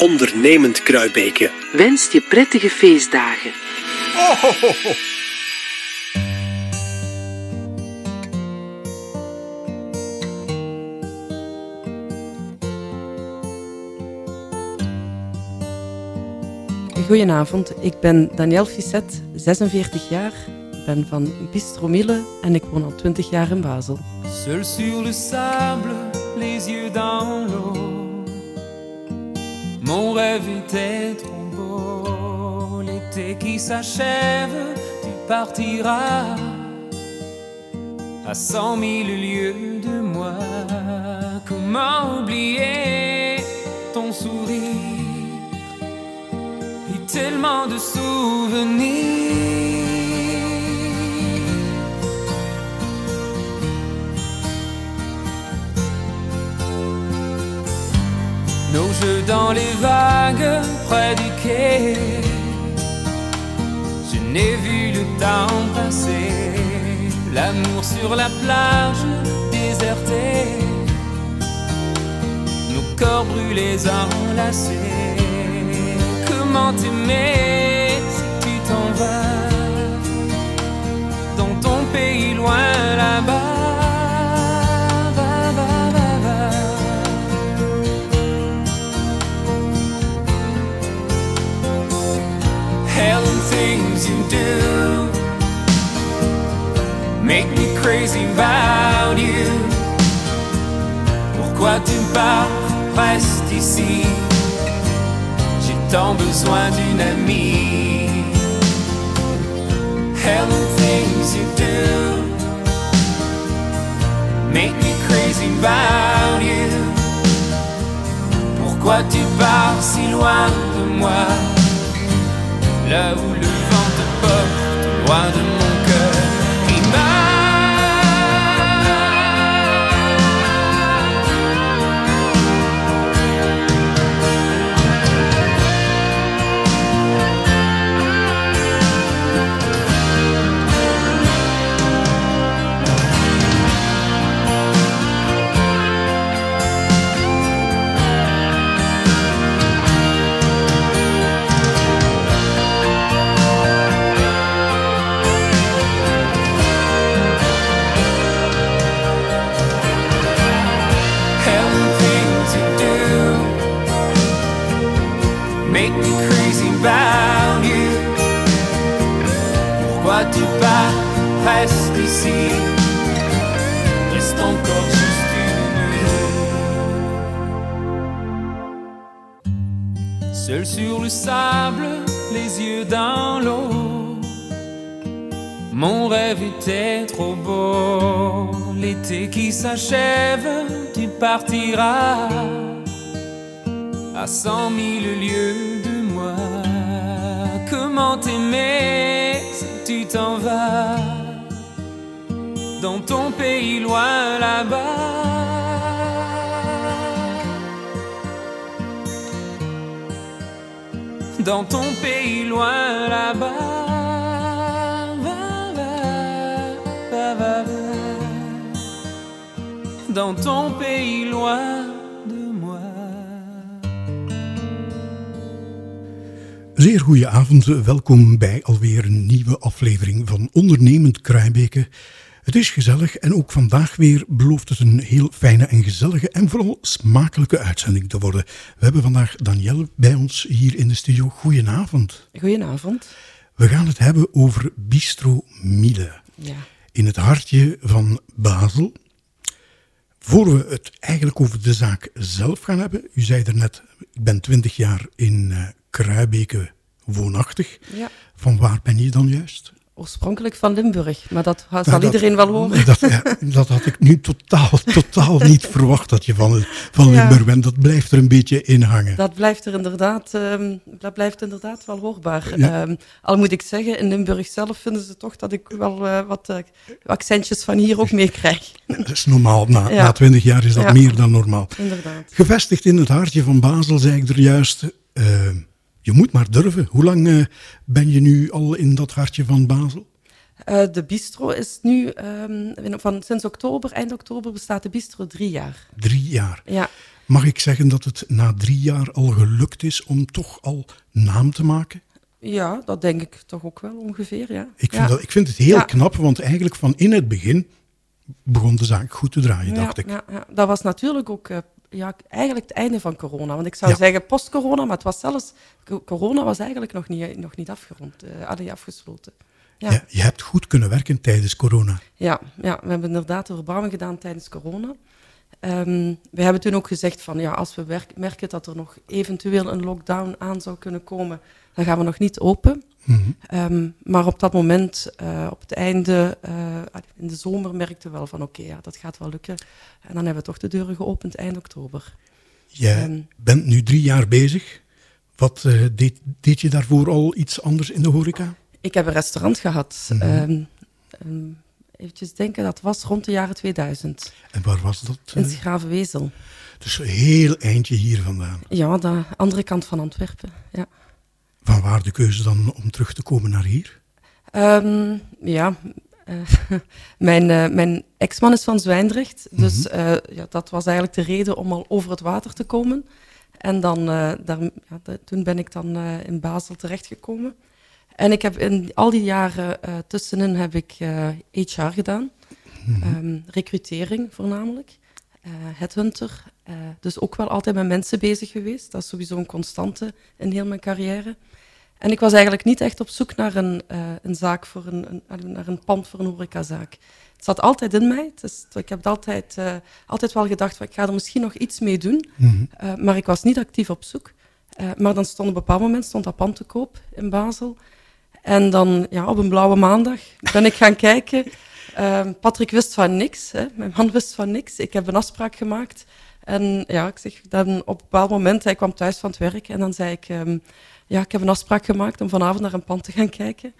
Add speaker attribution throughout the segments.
Speaker 1: ondernemend Kruibeke.
Speaker 2: Wenst je prettige feestdagen.
Speaker 3: Goedenavond, ik ben Danielle Fisset, 46 jaar. Ik ben van Bistro Mille en ik woon al 20 jaar in Basel.
Speaker 4: Seul sur le sable, les yeux dans. Mon rêve était trop beau. L'été qui s'achève, tu partiras à cent mille lieues de moi. Comment oublier ton sourire? Et tellement de souvenirs? Dans les vagues près du quai. Je n'ai vu le temps passer. L'amour sur la plage désertée. Nos corps brûlés enlacés. Comment t'aimer si tu t'en vas dans ton pays loin là-bas? Make me crazy about you. Pourquoi tu pars, reste ici? J'ai tant besoin d'une amie. Hell and things you do make me crazy about you. Pourquoi tu pars si loin de moi? là où le vent te Reste encore juste une nuit. Seul sur le sable, les yeux dans l'eau. Mon rêve était trop beau. L'été qui s'achève, tu partiras à cent mille lieues de moi. Comment t'aimer si tu t'en vas? Dans ton pays loin là-bas? Dans ton pays loin là-bas. Dans ton pays loin de moi.
Speaker 5: Zeer goede avond, welkom bij alweer een nieuwe aflevering van Ondernemend Kruibeke. Het is gezellig en ook vandaag weer belooft het een heel fijne en gezellige en vooral smakelijke uitzending te worden. We hebben vandaag Danielle bij ons hier in de studio. Goedenavond.
Speaker 3: Goedenavond.
Speaker 5: We gaan het hebben over Bistro Miele
Speaker 3: Ja.
Speaker 5: in het hartje van Basel. Voor we het eigenlijk over de zaak zelf gaan hebben, u zei er net, ik ben twintig jaar in Kruibeke woonachtig.
Speaker 3: ja.
Speaker 5: Van waar ben je dan juist?
Speaker 3: Oorspronkelijk van Limburg, maar dat zal
Speaker 5: Nou, dat-
Speaker 3: iedereen wel horen.
Speaker 5: Dat, ja, dat had ik nu totaal, totaal niet verwacht dat je van, van
Speaker 3: Ja.
Speaker 5: Limburg bent. Dat blijft er een beetje in hangen.
Speaker 3: Dat blijft er inderdaad, ehm, dat blijft inderdaad wel hoorbaar.
Speaker 5: Ja.
Speaker 3: Ehm, al moet ik zeggen, in Limburg zelf vinden ze toch dat ik wel eh, wat eh, accentjes van hier ook meekrijg.
Speaker 5: Dat is normaal. Na, na twintig jaar is dat meer dan normaal.
Speaker 3: Inderdaad.
Speaker 5: Gevestigd in het hartje van Basel, zei ik er juist. eh, je moet maar durven. Hoe lang eh, ben je nu al in dat hartje van Basel?
Speaker 3: Eh, de bistro is nu, ehm, van, sinds oktober, eind oktober, bestaat de bistro drie jaar.
Speaker 5: Drie jaar.
Speaker 3: Ja,
Speaker 5: Mag ik zeggen dat het na drie jaar al gelukt is om toch al naam te maken?
Speaker 3: Ja, dat denk ik toch ook wel ongeveer, ja.
Speaker 5: Ik vind,
Speaker 3: ja.
Speaker 5: dat, ik vind het heel
Speaker 3: Ja.
Speaker 5: knap, want eigenlijk van in het begin begon de zaak goed te draaien,
Speaker 3: Ja,
Speaker 5: dacht ik.
Speaker 3: Ja, ja. Dat was natuurlijk ook eh, ja, eigenlijk het einde van corona. Want ik zou
Speaker 5: Ja.
Speaker 3: zeggen post-corona, maar het was zelfs... co- Corona was eigenlijk nog niet, nog niet afgerond, niet afgesloten. Ja.
Speaker 5: Ja, je hebt goed kunnen werken tijdens corona.
Speaker 3: Ja, ja, we hebben inderdaad de verbouwing gedaan tijdens corona. Ehm, we hebben toen ook gezegd van ja, als we merken dat er nog eventueel een lockdown aan zou kunnen komen, dan gaan we nog niet open.
Speaker 5: Mhm.
Speaker 3: Ehm, maar op dat moment, eh, op het einde, eh, in de zomer, merkten we wel van oké, ja, dat gaat wel lukken. En dan hebben we toch de deuren geopend eind oktober.
Speaker 5: Jij
Speaker 3: Ehm.
Speaker 5: bent nu drie jaar bezig. Wat eh, deed, deed je daarvoor al iets anders in de horeca?
Speaker 3: Ik heb een restaurant gehad. Ehm, ehm, eventjes denken, dat was rond de jaren 2000
Speaker 5: En waar was dat?
Speaker 3: in? Schravenwezel.
Speaker 5: Dus een heel eindje hier vandaan.
Speaker 3: Ja, de andere kant van Antwerpen. Ja.
Speaker 5: Van waar de keuze dan om terug te komen naar hier?
Speaker 3: Ehm, ja, eh, mijn, eh, mijn ex-man is van Zwijndrecht. Dus eh, ja, dat was eigenlijk de reden om al over het water te komen. En dan, daar, ja, de- toen ben ik dan in Basel terechtgekomen. En ik heb in al die jaren tussenin heb ik HR gedaan. Ehm, recrutering voornamelijk. Eh headhunter. eh, dus ook wel altijd met mensen bezig geweest. Dat is sowieso een constante in heel mijn carrière. En ik was eigenlijk niet echt op zoek naar een, eh, een zaak voor een, een, naar een pand voor een horecazaak. Het zat altijd in mij. Ik heb altijd, altijd wel gedacht, van, ik ga er misschien nog iets mee doen.
Speaker 5: Mhm.
Speaker 3: Maar ik was niet actief op zoek. Maar dan stond op een bepaald moment stond dat pand te koop in Basel. En dan, ja, op een blauwe maandag ben ik gaan kijken. Ehm, Patrick wist van niks. Hè. Mijn man wist van niks. Ik heb een afspraak gemaakt. En ja, ik zeg dan op een bepaald moment, hij kwam thuis van het werk. En dan zei ik, ehm, ja, ik heb een afspraak gemaakt om vanavond naar een pand te gaan kijken.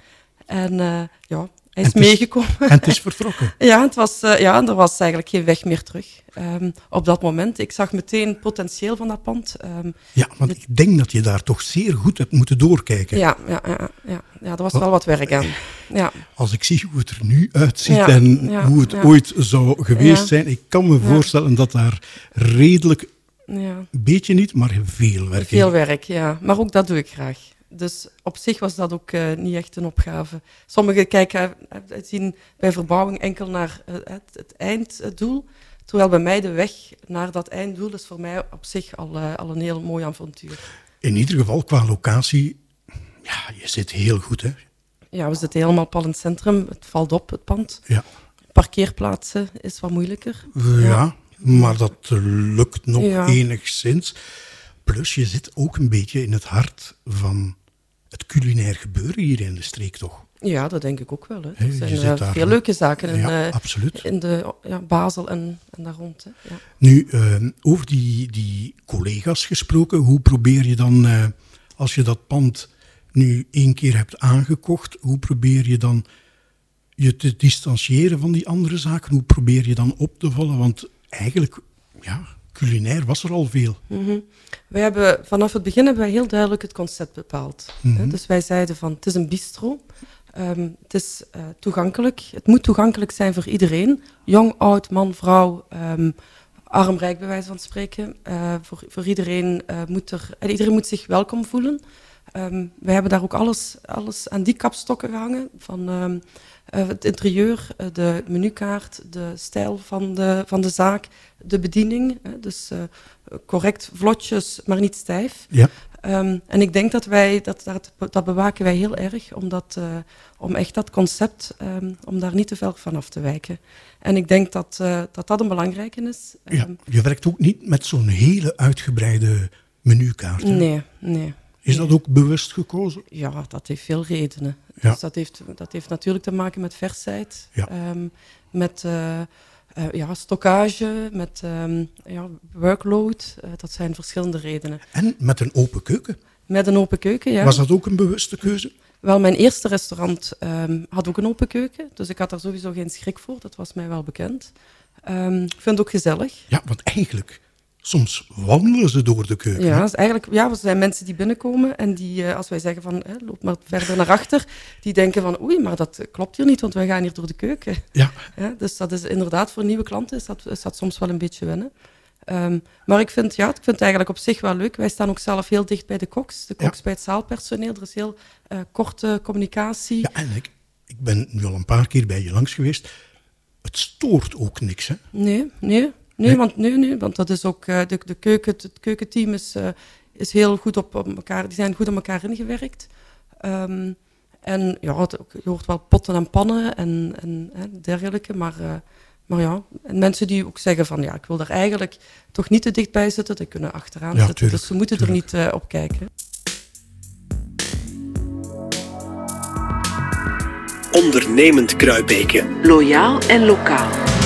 Speaker 3: En eh, ja, hij is
Speaker 5: En
Speaker 3: meegekomen.
Speaker 5: En het is vertrokken.
Speaker 3: Ja, het was, eh, ja, er was eigenlijk geen weg meer terug ehm, op dat moment. Ik zag meteen potentieel van dat pand. Ehm,
Speaker 5: Ja, want ik denk dat je daar toch zeer goed hebt moeten doorkijken.
Speaker 3: ja, ja, ja, ja, ja, er was wel wat werk aan. Ja,
Speaker 5: Als ik zie hoe het er nu uitziet
Speaker 3: Ja,
Speaker 5: en
Speaker 3: ja,
Speaker 5: hoe het ooit zou geweest zijn, ik kan me voorstellen dat daar redelijk,
Speaker 3: ja,
Speaker 5: een beetje niet, maar veel werk
Speaker 3: veel
Speaker 5: in.
Speaker 3: werk, ja. Maar ook dat doe ik graag. Dus op zich was dat ook eh, niet echt een opgave. Sommigen kijken, eh, eh, zien bij verbouwing enkel naar het, het einddoel. Terwijl bij mij de weg naar dat einddoel is voor mij op zich al, al een heel mooi avontuur.
Speaker 5: In ieder geval qua locatie, ja, je zit heel goed, hè.
Speaker 3: Ja, we zitten helemaal pal in het centrum. Het valt op, het pand.
Speaker 5: Ja,
Speaker 3: Parkeerplaatsen is wat moeilijker.
Speaker 5: ja. maar dat lukt nog
Speaker 3: Ja.
Speaker 5: enigszins. Plus, je zit ook een beetje in het hart van het culinair gebeuren hier in de streek, toch?
Speaker 3: Ja, dat denk ik ook wel. Hè. Er zijn eh,
Speaker 5: daar-
Speaker 3: veel leuke zaken in,
Speaker 5: ja,
Speaker 3: eh,
Speaker 5: absoluut.
Speaker 3: in de ja, Basel en, en daar rond. Hè. Ja.
Speaker 5: Nu, eh, over die, die collega's gesproken, hoe probeer je dan, eh, als je dat pand nu één keer hebt aangekocht, hoe probeer je dan je te distancieren van die andere zaken? Hoe probeer je dan op te vallen? Want eigenlijk, ja, culinair was er al veel.
Speaker 3: Mhm. Wij hebben vanaf het begin hebben wij heel duidelijk het concept bepaald. hè.
Speaker 5: Mhm.
Speaker 3: Dus wij zeiden van het is een bistro. Ehm, het is eh, toegankelijk. Het moet toegankelijk zijn voor iedereen. Jong, oud, man, vrouw, ehm, arm, rijk bij wijze van spreken. Eh, voor, voor iedereen, eh, moet er, en iedereen moet zich welkom voelen. Ehm wij hebben daar ook alles, alles aan die kapstokken gehangen. Van ehm, eh, het interieur, eh, de menukaart, de stijl van de, van de zaak, de bediening. hè. dus eh, correct, vlotjes, maar niet stijf.
Speaker 5: Ja,
Speaker 3: Ehm, en ik denk dat wij, dat, dat, dat bewaken wij heel erg, omdat, om echt dat concept, om daar niet te ver van af te wijken. En ik denk dat dat, dat een belangrijke is.
Speaker 5: ja. Je werkt ook niet met zo'n hele uitgebreide menukaart. hè?
Speaker 3: nee, nee.
Speaker 5: Is dat ook bewust gekozen?
Speaker 3: Ja, dat heeft veel redenen.
Speaker 5: Ja.
Speaker 3: Dus dat heeft, dat heeft natuurlijk te maken met versheid,
Speaker 5: Ja.
Speaker 3: ehm, met eh, ja, stockage, met ehm, ja, workload. Eh, dat zijn verschillende redenen.
Speaker 5: En met een open keuken.
Speaker 3: Met een open keuken, ja.
Speaker 5: Was dat ook een bewuste keuze?
Speaker 3: Wel, mijn eerste restaurant ehm, had ook een open keuken, dus ik had daar sowieso geen schrik voor. Dat was mij wel bekend. Ik vind het ook gezellig.
Speaker 5: Ja, want eigenlijk, Soms wandelen ze door de keuken.
Speaker 3: Ja, eigenlijk ja, er zijn mensen die binnenkomen en die, eh, als wij zeggen van hè, loop maar verder naar achter, die denken van oei, maar dat klopt hier niet, want wij gaan hier door de keuken.
Speaker 5: Ja.
Speaker 3: dus dat is inderdaad voor nieuwe klanten is dat, is dat soms wel een beetje wennen. Ehm, maar ik vind, ja, ik vind het eigenlijk op zich wel leuk. Wij staan ook zelf heel dicht bij de koks, de koks bij het zaalpersoneel. Er is heel eh, korte communicatie.
Speaker 5: Ja, eigenlijk. ik, ik ben nu al een paar keer bij je langs geweest. Het stoort ook niks, hè?
Speaker 3: Nee, nee. Nee, want, nee, nee, want dat is ook uh, de, de keuken, het keukenteam is, uh, is heel goed op, op, elkaar, die zijn goed op elkaar ingewerkt. Um, en ja, het, je hoort wel potten en pannen en, en hè, dergelijke, maar, uh, maar ja, mensen die ook zeggen van ja, ik wil daar eigenlijk toch niet te dichtbij zitten, die kunnen achteraan zitten, dus ze moeten er niet op kijken.
Speaker 1: Ondernemend Kruibeken.
Speaker 2: Loyaal en lokaal.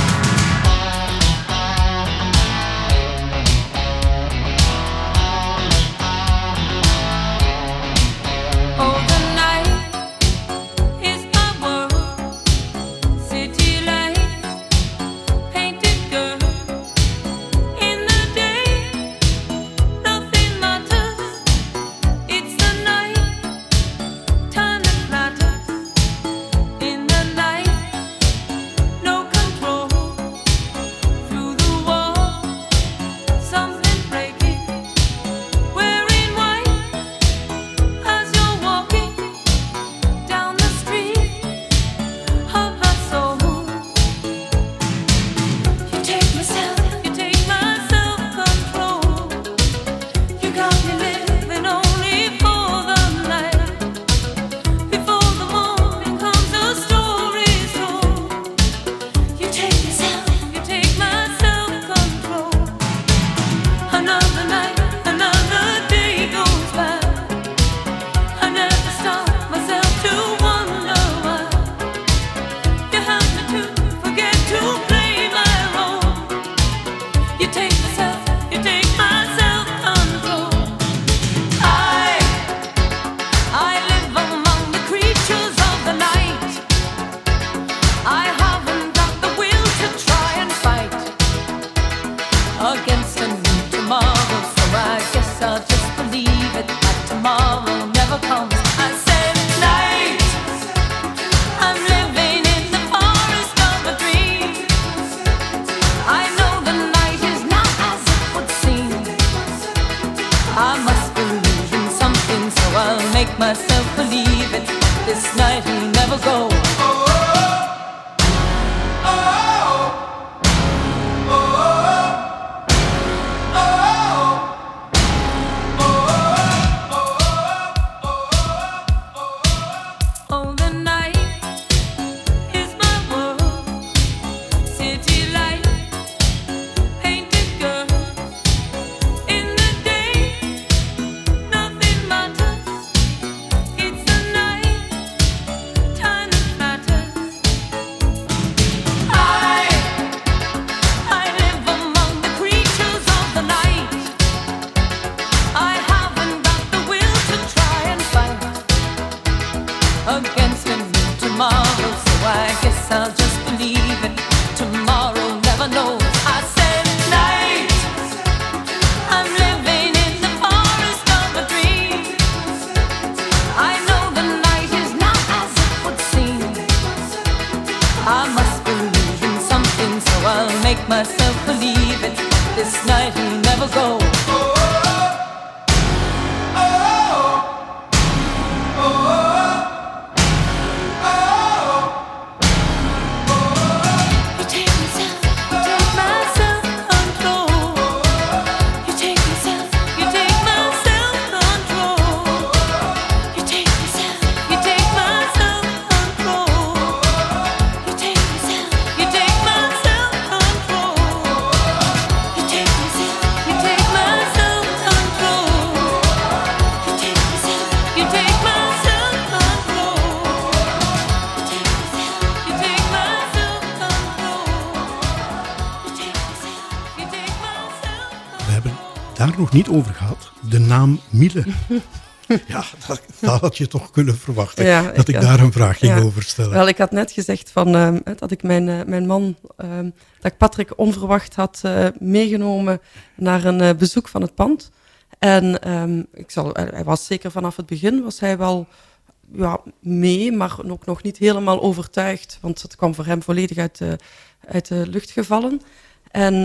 Speaker 6: myself.
Speaker 5: ja, dat, dat, had je toch kunnen verwachten, dat ik, daar een vraag ging over stellen.
Speaker 3: Wel, ik had net gezegd van, ehm, dat ik mijn, eh, mijn man, ehm, dat ik Patrick onverwacht had eh, meegenomen naar een eh, bezoek van het pand. En ehm, ik zal, hij was zeker vanaf het begin, was hij wel ja, mee, maar ook nog niet helemaal overtuigd, want het kwam voor hem volledig uit uit de lucht gevallen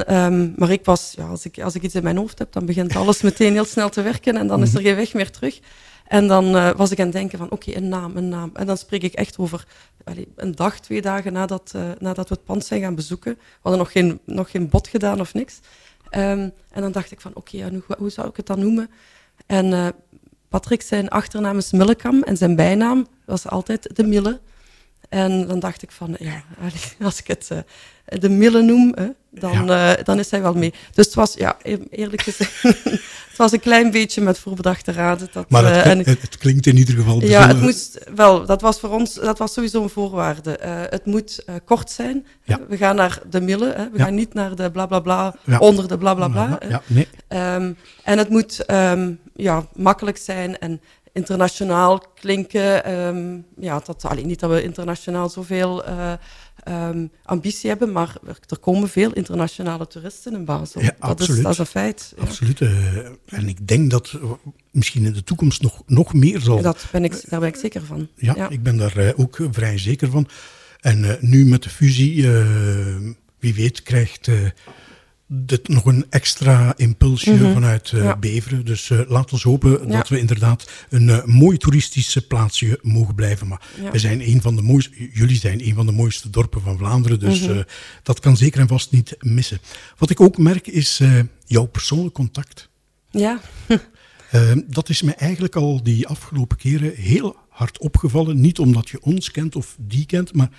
Speaker 3: ehm, maar ik was, ja, als, ik, als ik iets in mijn hoofd heb, dan begint alles meteen heel snel te werken en dan is er geen weg meer terug. En dan eh, was ik aan het denken van, oké, een naam, een naam. En dan spreek ik echt over allee, een dag, twee dagen nadat, eh, nadat we het pand zijn gaan bezoeken. We hadden nog geen, nog geen bod gedaan of niks. Ehm, en dan dacht ik van, oké, ja, nu, hoe zou ik het dan noemen? En eh, Patrick, zijn achternaam is Millekam en zijn bijnaam was altijd de Mille. En dan dacht ik van, ja, als ik het eh, de Mille noem, hè, dan, eh, dan is hij wel mee. Dus het was, ja, e- eerlijk gezegd, het was een klein beetje met voorbedachte raden. Dat,
Speaker 5: Maar het,
Speaker 3: eh, en
Speaker 5: het, klinkt in ieder geval
Speaker 3: ja,
Speaker 5: bijzonder.
Speaker 3: het moest wel. Dat was voor ons dat was sowieso een voorwaarde. Het moet kort zijn.
Speaker 5: Ja.
Speaker 3: We gaan naar de Mille. Hè. We
Speaker 5: Ja.
Speaker 3: gaan niet naar de bla bla bla
Speaker 5: Ja.
Speaker 3: onder de bla bla bla.
Speaker 5: Ja, nee.
Speaker 3: Ehm, en het moet ehm, ja, makkelijk zijn en internationaal klinken. Ehm, ja, dat, allee, niet dat we internationaal zoveel eh, ehm, ambitie hebben, maar er, komen veel internationale toeristen in Basel.
Speaker 5: Ja,
Speaker 3: dat, is, dat is een feit. ja.
Speaker 5: Absoluut. eh, en ik denk dat misschien in de toekomst nog, nog meer zal.
Speaker 3: Dat ben ik, daar ben ik zeker van.
Speaker 5: ja, ik ben daar eh, ook vrij zeker van. En nu met de fusie, wie weet, krijgt dit nog een extra impulsje vanuit eh,
Speaker 3: Mhm. Ja.
Speaker 5: Beveren. Dus eh laat ons hopen
Speaker 3: Ja.
Speaker 5: dat we inderdaad een eh, mooi toeristisch plaatsje mogen blijven. Maar
Speaker 3: Ja.
Speaker 5: we zijn een van de mooiste, jullie zijn een van de mooiste dorpen van Vlaanderen. Dus
Speaker 3: Mhm.
Speaker 5: dat kan zeker en vast niet missen. Wat ik ook merk is jouw persoonlijk contact.
Speaker 3: Ja,
Speaker 5: Eh, dat is me eigenlijk al die afgelopen keren heel hard opgevallen. Niet omdat je ons kent of die kent, maar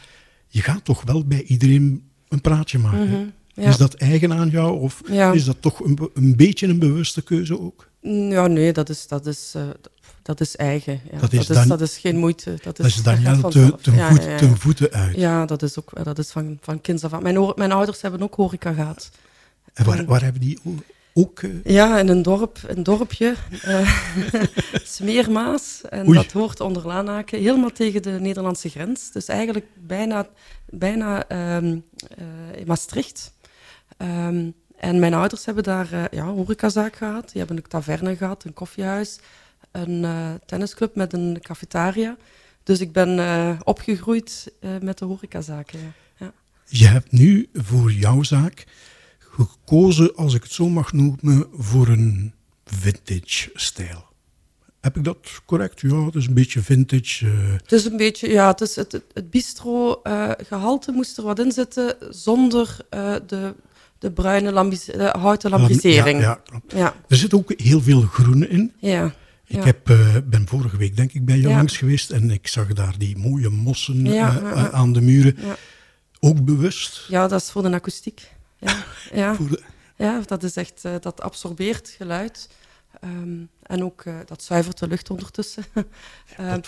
Speaker 5: je gaat toch wel bij iedereen een praatje maken.
Speaker 3: Mhm, ja.
Speaker 5: Is dat eigen aan jou of
Speaker 3: Ja.
Speaker 5: is dat toch een, een beetje een bewuste keuze ook?
Speaker 3: Ja, nee, dat is, dat is, eh, dat is eigen. Ja.
Speaker 5: Dat is
Speaker 3: dat,
Speaker 5: dan-
Speaker 3: is, dat is geen moeite. Dat is,
Speaker 5: Dat is Daniel ten, voet, ten voeten uit.
Speaker 3: Ja, dat is ook dat is van, van kinds af aan. Mijn, mijn ouders hebben ook horeca gehad.
Speaker 5: En waar, waar hebben die ook... eh,
Speaker 3: Ja, in een dorp, een dorpje, eh Smeermaas. En
Speaker 5: Oei.
Speaker 3: dat hoort onder Lanaken, helemaal tegen de Nederlandse grens. Dus eigenlijk bijna, bijna in Maastricht. Ehm, en mijn ouders hebben daar eh ja, horecazaak gehad. Die hebben een taverne gehad, een koffiehuis, een eh, tennisclub met een cafetaria. Dus ik ben eh, opgegroeid met de horecazaken. Ja. Ja.
Speaker 5: Je hebt nu voor jouw zaak gekozen, als ik het zo mag noemen, voor een vintage stijl. Heb ik dat correct? Ja, het is een beetje vintage.
Speaker 3: Het is een beetje, ja, het, is het, het, bistro-gehalte moest er wat in zitten zonder de, de bruine de houten lambrisering.
Speaker 5: Ja,
Speaker 3: Ja,
Speaker 5: ja, klopt.
Speaker 3: ja,
Speaker 5: Er zit ook heel veel groen in.
Speaker 3: ja.
Speaker 5: Ik
Speaker 3: ja.
Speaker 5: heb, eh, ben vorige week denk ik bij je langs geweest en ik zag daar die mooie mossen eh, eh, aan de muren.
Speaker 3: Ja.
Speaker 5: Ook bewust.
Speaker 3: Ja, dat is voor de akoestiek. Ja,
Speaker 5: de-
Speaker 3: ja dat is echt, eh, dat absorbeert geluid. Ehm, en ook, eh, dat zuivert de lucht ondertussen. Ehm,
Speaker 5: Wat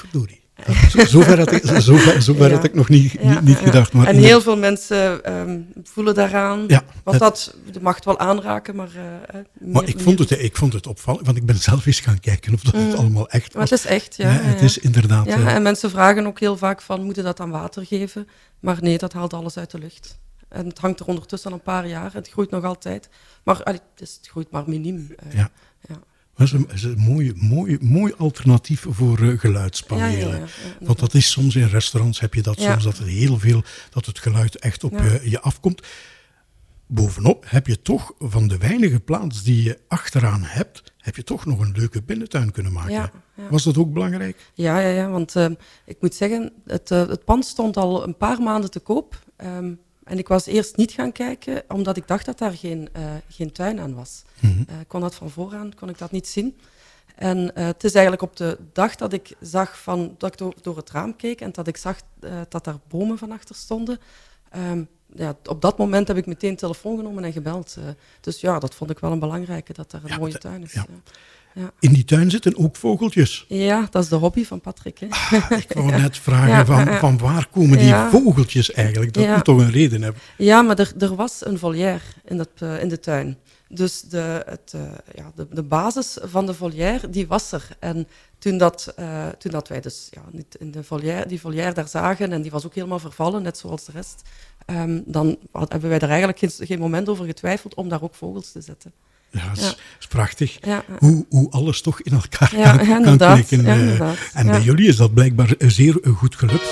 Speaker 5: Zo- Zover had ik,
Speaker 3: Ja.
Speaker 5: had ik nog niet,
Speaker 3: ja,
Speaker 5: niet, niet
Speaker 3: ja.
Speaker 5: gedacht. Maar
Speaker 3: en heel veel mensen ehm, voelen daaraan.
Speaker 5: Ja,
Speaker 3: Want
Speaker 5: dat-
Speaker 3: mag het wel aanraken, maar... eh, eh,
Speaker 5: maar
Speaker 3: meer-
Speaker 5: ik vond, het, ik vond het opvallend, want ik ben zelf eens gaan kijken of dat het allemaal echt
Speaker 3: Mm. Maar
Speaker 5: was.
Speaker 3: het is echt, ja.
Speaker 5: Het is inderdaad...
Speaker 3: Ja,
Speaker 5: eh,
Speaker 3: en mensen vragen ook heel vaak van, moeten dat aan water geven? Maar nee, dat haalt alles uit de lucht. En het hangt er ondertussen al een paar jaar. Het groeit nog altijd. Maar allee, het, is, het groeit maar miniem.
Speaker 5: Ja. Dat is een, is een mooi, mooi, mooi alternatief voor eh, geluidspanelen.
Speaker 3: Ja, ja, ja, ja,
Speaker 5: Want dat is soms in restaurants heb je dat soms dat het heel veel dat het geluid echt op
Speaker 3: Ja.
Speaker 5: je, je afkomt. Bovenop heb je toch van de weinige plaats die je achteraan hebt, heb je toch nog een leuke binnentuin kunnen maken.
Speaker 3: Ja, ja.
Speaker 5: Was dat ook belangrijk?
Speaker 3: Ja, ja, ja, want ehm, ik moet zeggen, het, eh, het pand stond al een paar maanden te koop. Ehm, en ik was eerst niet gaan kijken, omdat ik dacht dat daar geen, eh, geen tuin aan was. Ik kon dat van vooraan kon ik dat niet zien. En eh, het is eigenlijk op de dag dat ik zag van, dat ik door, door het raam keek en dat ik zag dat daar bomen van achter stonden. Ehm, ja, op dat moment heb ik meteen telefoon genomen en gebeld. dus ja, dat vond ik wel een belangrijke, dat er een
Speaker 5: Ja,
Speaker 3: mooie tuin is.
Speaker 5: ja.
Speaker 3: Ja.
Speaker 5: In die tuin zitten ook vogeltjes.
Speaker 3: Ja, dat is de hobby van Patrick. Hè?
Speaker 5: Ik wou net vragen van, van waar komen die vogeltjes eigenlijk? Dat moet toch een reden hebben?
Speaker 3: Ja, maar er, er was een volière in, dat, eh, in de tuin. Dus de, het, eh, ja, de, de basis van de volière, die was er. En toen dat, eh, toen dat wij dus ja, niet in de volière, die volière daar zagen, en die was ook helemaal vervallen, net zoals de rest, ehm, dan had- hebben wij er eigenlijk geen, geen moment over getwijfeld om daar ook vogels te zetten.
Speaker 5: Ja, dat is,
Speaker 3: Ja.
Speaker 5: is prachtig.
Speaker 3: Ja.
Speaker 5: Hoe, hoe alles toch in elkaar
Speaker 3: Ja,
Speaker 5: kan, kan eh. en bij jullie is dat blijkbaar eh, zeer eh, goed gelukt.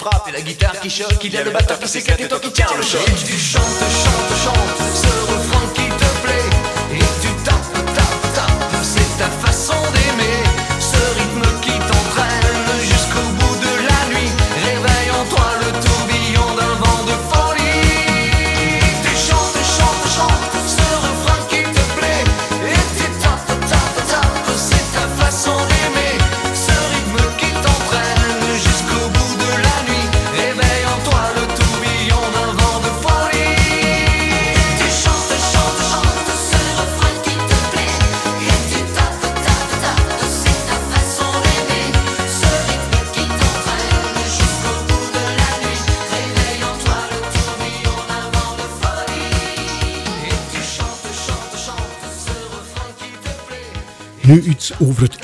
Speaker 7: Frappe et la guitare qui choque, il y a le batteur qui s'éclate et toi qui tiens le choc. Tu chantes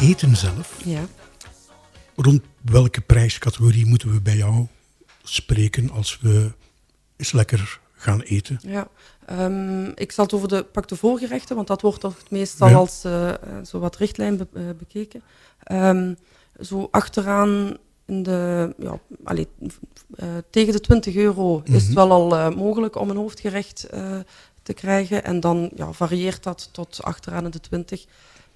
Speaker 5: eten zelf.
Speaker 3: Ja.
Speaker 5: Rond welke prijscategorie moeten we bij jou spreken als we eens lekker gaan eten?
Speaker 3: Ja, ehm, ik zal het over de pak de voorgerechten, want dat wordt toch het meestal
Speaker 5: Ja.
Speaker 3: als eh, eh, zo wat richtlijn be- eh, bekeken. Ehm, zo achteraan in de, ja, allee, tegen de 20 euro is het wel al mogelijk om een hoofdgerecht te krijgen. En dan ja, varieert dat tot achteraan in de 20.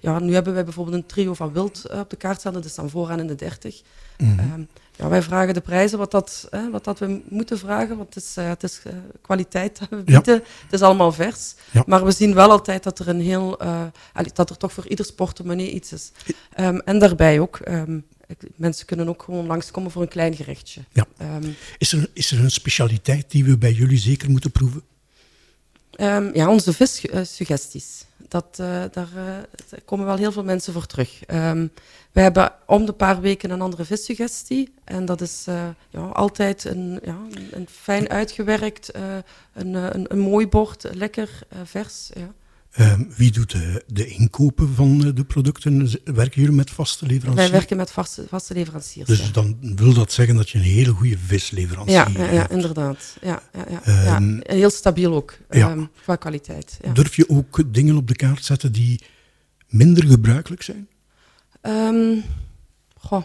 Speaker 3: Ja, nu hebben wij bijvoorbeeld een trio van wild eh, op de kaart staan, dat is dan vooraan in de 30. Ehm, ja, wij vragen de prijzen wat dat, hè, wat dat we moeten vragen, want het is, eh, het is eh, kwaliteit dat we
Speaker 5: Ja.
Speaker 3: bieden. Het is allemaal vers.
Speaker 5: Ja.
Speaker 3: Maar we zien wel altijd dat er een heel, eh, dat er toch voor ieders portemonnee iets is. Ehm, en daarbij ook, ehm, mensen kunnen ook gewoon langskomen voor een klein gerechtje.
Speaker 5: Ja. Is er, is er een specialiteit die we bij jullie zeker moeten proeven?
Speaker 3: Ja, onze vissuggesties. Dat, eh, daar, eh, komen wel heel veel mensen voor terug. Ehm, we hebben om de paar weken een andere vissuggestie. En dat is eh, ja, altijd een, ja, een, fijn uitgewerkt, een, een, een mooi bord, lekker, vers. Ja.
Speaker 5: Ehm, wie doet de, de inkopen van eh, de producten? Werken jullie met vaste leveranciers?
Speaker 3: Wij werken met vaste, vaste leveranciers.
Speaker 5: Dus
Speaker 3: ja.
Speaker 5: dan wil dat zeggen dat je een hele goede visleverancier
Speaker 3: Ja, ja, ja,
Speaker 5: hebt.
Speaker 3: inderdaad. Ja, ja, ja,
Speaker 5: Ehm,
Speaker 3: ja. Heel stabiel ook, ehm, qua kwaliteit. Ja.
Speaker 5: Durf je ook dingen op de kaart zetten die minder gebruikelijk zijn?
Speaker 3: Goh,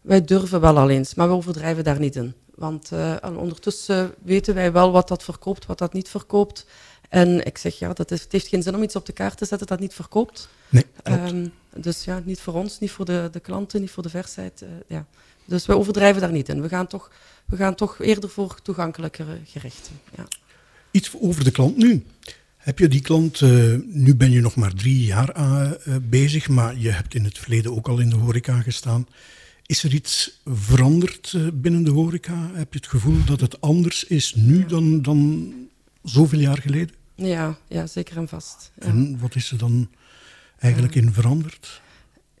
Speaker 3: wij durven wel al eens, maar we overdrijven daar niet in. Want eh, en ondertussen weten wij wel wat dat verkoopt, wat dat niet verkoopt. En ik zeg ja, dat is, het heeft geen zin om iets op de kaart te zetten dat niet verkoopt.
Speaker 5: Nee.
Speaker 3: Ehm, dus ja, niet voor ons, niet voor de, de klanten, niet voor de versheid. eh, ja. Dus wij overdrijven daar niet in. We gaan toch, we gaan toch eerder voor toegankelijkere gerechten. Ja.
Speaker 5: Iets over de klant nu. Heb je die klant, eh, nu ben je nog maar drie jaar eh, bezig, maar je hebt in het verleden ook al in de horeca gestaan. Is er iets veranderd binnen de horeca? Heb je het gevoel dat het anders is nu dan, dan zoveel jaar geleden?
Speaker 3: Ja, ja, zeker en vast. Ja.
Speaker 5: En wat is er dan eigenlijk in veranderd?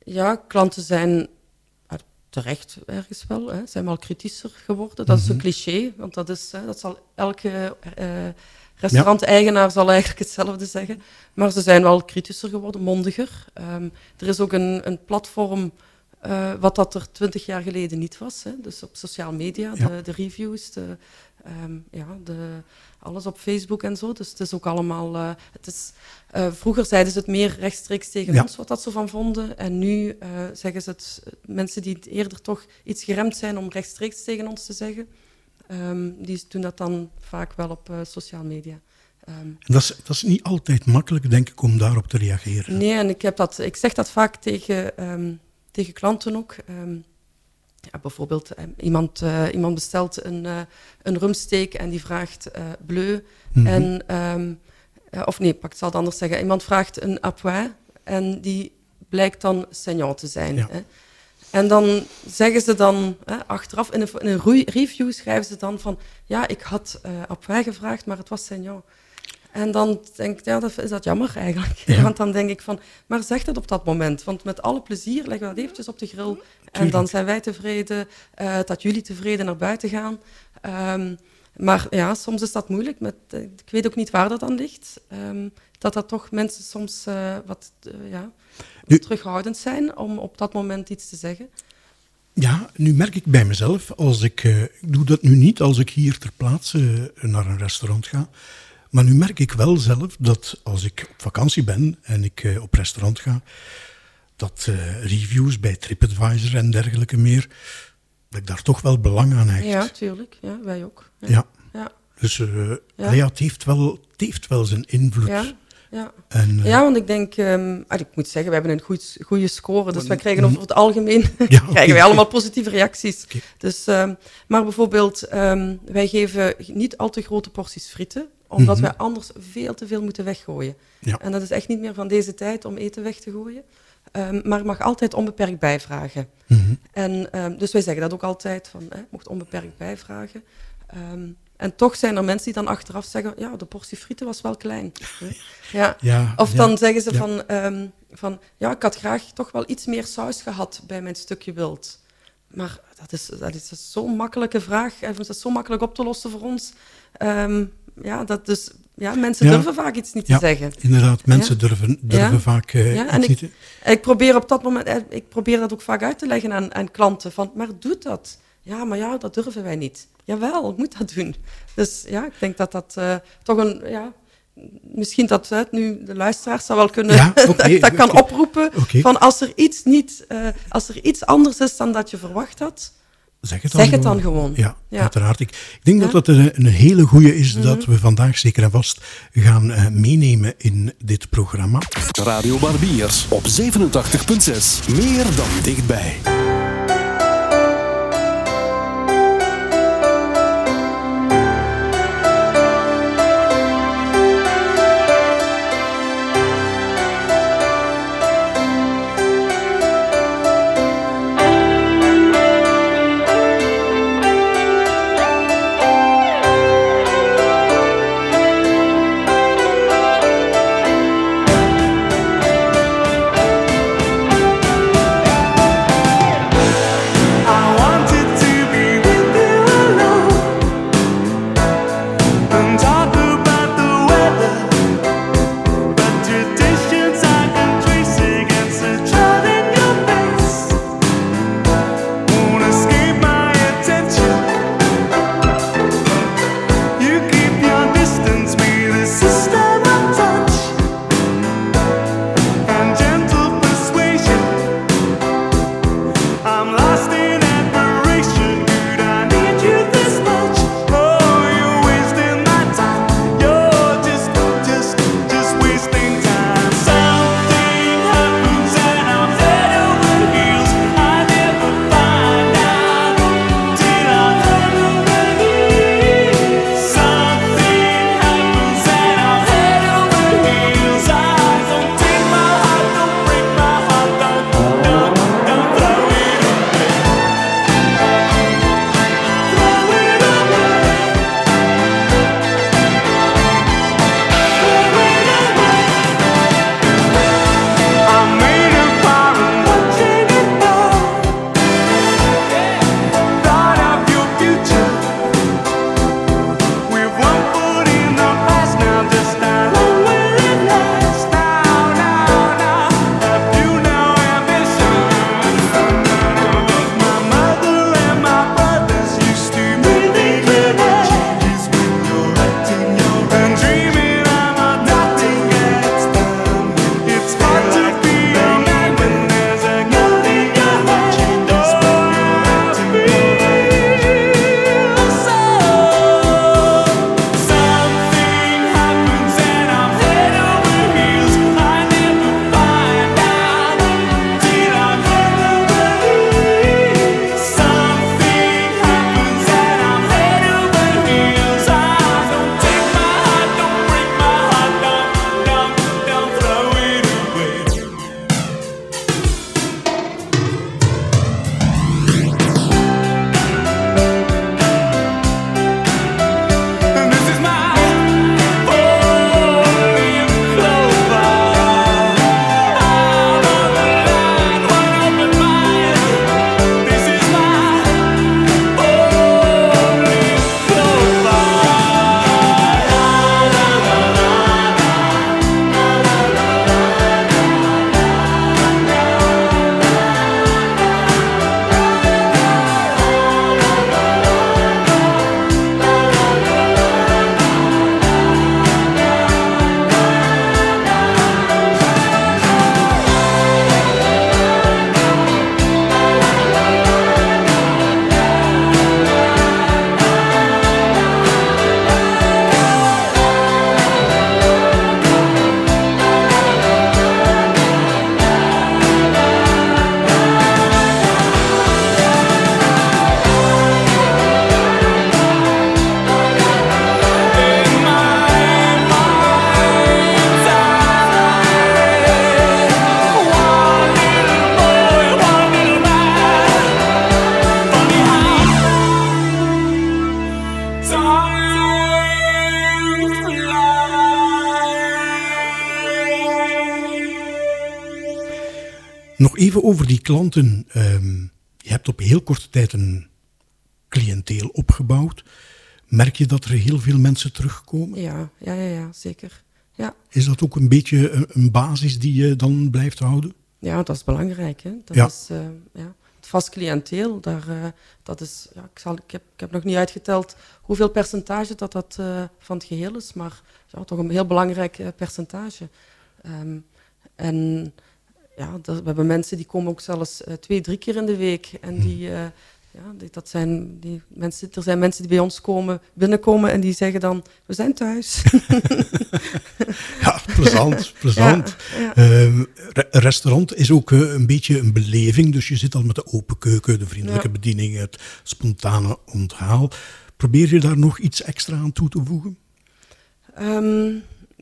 Speaker 3: Ja, klanten zijn terecht ergens wel, hè, zijn wel kritischer geworden. Dat is een cliché, want dat, is, hè, dat zal elke eh, restauranteigenaar zal eigenlijk hetzelfde zeggen. Maar ze zijn wel kritischer geworden, mondiger. Ehm, er is ook een, een platform eh, wat dat er twintig jaar geleden niet was. Hè. Dus op sociale media,
Speaker 5: Ja.
Speaker 3: de, de reviews, de, ehm, ja, de, alles op Facebook en zo. Dus het is ook allemaal... eh, het is, eh, vroeger zeiden ze het meer rechtstreeks tegen
Speaker 5: Ja.
Speaker 3: ons, wat dat ze van vonden. En nu eh, zeggen ze het, mensen die eerder toch iets geremd zijn om rechtstreeks tegen ons te zeggen, ehm, die doen dat dan vaak wel op sociale media. Ehm,
Speaker 5: dat, is, dat is niet altijd makkelijk, denk ik, om daarop te reageren.
Speaker 3: Nee, en ik, heb dat, ik zeg dat vaak tegen, tegen klanten ook. Ja, bijvoorbeeld, eh, iemand, eh, iemand bestelt een, eh, een rumsteak en die vraagt bleu.
Speaker 5: Mhm.
Speaker 3: en, ehm, eh, of nee, pak, ik zal het anders zeggen. Iemand vraagt een appoint en die blijkt dan saignant te zijn.
Speaker 5: Ja.
Speaker 3: Hè. En dan zeggen ze dan, hè, achteraf, in een, in een review schrijven ze dan van... Ja, ik had appoint gevraagd, maar het was saignant. En dan denk ik, ja, dat is dat jammer eigenlijk.
Speaker 5: Ja.
Speaker 3: Want dan denk ik van, maar zeg het op dat moment. Want met alle plezier leggen we dat eventjes op de grill. En dan zijn wij tevreden, eh, dat jullie tevreden naar buiten gaan. Ehm, maar ja, soms is dat moeilijk. Met, eh, ik weet ook niet waar dat aan ligt. Ehm, dat dat toch mensen soms eh, wat ja,
Speaker 5: Nu-
Speaker 3: terughoudend zijn om op dat moment iets te zeggen.
Speaker 5: Ja, nu merk ik bij mezelf, als ik, eh, ik doe dat nu niet als ik hier ter plaatse naar een restaurant ga, maar nu merk ik wel zelf dat als ik op vakantie ben en ik eh, op restaurant ga, dat eh, reviews bij TripAdvisor en dergelijke meer, dat ik daar toch wel belang aan hecht.
Speaker 3: Ja, tuurlijk. Ja, wij ook. Ja.
Speaker 5: Ja,
Speaker 3: Ja.
Speaker 5: dus eh,
Speaker 3: Ja.
Speaker 5: het, heeft wel, het heeft wel zijn invloed.
Speaker 3: Ja. Ja.
Speaker 5: En,
Speaker 3: ja, want ik denk, ehm, ah, ik moet zeggen, we hebben een goed, goede score. Dus wij krijgen over het algemeen
Speaker 5: Ja,
Speaker 3: krijgen wij allemaal positieve reacties. Dus, ehm, maar bijvoorbeeld, ehm, wij geven niet al te grote porties frieten, omdat
Speaker 5: Mhm.
Speaker 3: wij anders veel te veel moeten weggooien.
Speaker 5: Ja.
Speaker 3: En dat is echt niet meer van deze tijd om eten weg te gooien. Ehm, maar mag altijd onbeperkt bijvragen.
Speaker 5: mhm.
Speaker 3: En, ehm, dus wij zeggen dat ook altijd, van, hè, mocht onbeperkt bijvragen. Ehm, en toch zijn er mensen die dan achteraf zeggen, ja, de portie frieten was wel klein. ja.
Speaker 5: ja,
Speaker 3: Of
Speaker 5: ja,
Speaker 3: dan zeggen ze
Speaker 5: ja.
Speaker 3: van, van, ja, ik had graag toch wel iets meer saus gehad bij mijn stukje wild. Maar dat is, dat is zo'n makkelijke vraag. en Dat is zo makkelijk op te lossen voor ons. Ja, dat dus, ja, mensen
Speaker 5: Ja.
Speaker 3: durven vaak iets niet
Speaker 5: Ja.
Speaker 3: te zeggen.
Speaker 5: Inderdaad, mensen durven, durven vaak eh, iets
Speaker 3: en ik-
Speaker 5: niet te-
Speaker 3: Ik probeer op dat moment, eh, ik probeer dat ook vaak uit te leggen aan, aan klanten. Van, maar doe dat. Ja, maar ja, dat durven wij niet. Jawel, ik moet dat doen. Dus ja, ik denk dat dat eh, toch een, ja, misschien dat nu de luisteraars zou wel kunnen,
Speaker 5: Ja,
Speaker 3: dat, dat kan oproepen. Van als er iets niet, als er iets anders is dan dat je verwacht had,
Speaker 5: Zeg het dan,
Speaker 3: zeg het dan gewoon.
Speaker 5: Ja,
Speaker 3: Ja.
Speaker 5: uiteraard. Ik, ik denk dat
Speaker 3: Ja.
Speaker 5: dat een, een hele goede is
Speaker 3: Mhm.
Speaker 5: dat we vandaag zeker en vast gaan eh, meenemen in dit programma.
Speaker 8: Radio Barbiers op 87.6. Meer dan dichtbij.
Speaker 5: Klanten. Ehm, je hebt op heel korte tijd een cliënteel opgebouwd. Merk je dat er heel veel mensen terugkomen?
Speaker 3: Ja, ja, ja, ja zeker. Ja.
Speaker 5: Is dat ook een beetje een, een basis die je dan blijft houden?
Speaker 3: ja, dat is belangrijk. Hè? Dat
Speaker 5: Ja.
Speaker 3: is, eh, ja. Het vast cliënteel, daar, eh, dat is, ja, ik, zal, ik, heb, ik heb nog niet uitgeteld hoeveel percentage dat, dat eh, van het geheel is, maar ja, toch een heel belangrijk percentage. Ehm, en ja, dat, we hebben mensen die komen ook zelfs eh, twee, drie keer in de week. En die, eh, ja, die, dat zijn die mensen, er zijn mensen die bij ons komen, binnenkomen en die zeggen dan, we zijn thuis.
Speaker 5: Ja, plezant, plezant.
Speaker 3: Ja, ja.
Speaker 5: Ehm, restaurant is ook eh, een beetje een beleving. Dus je zit al met de open keuken, de vriendelijke
Speaker 3: Ja.
Speaker 5: bediening, het spontane onthaal. Probeer je daar nog iets extra aan toe te voegen?
Speaker 3: Ehm,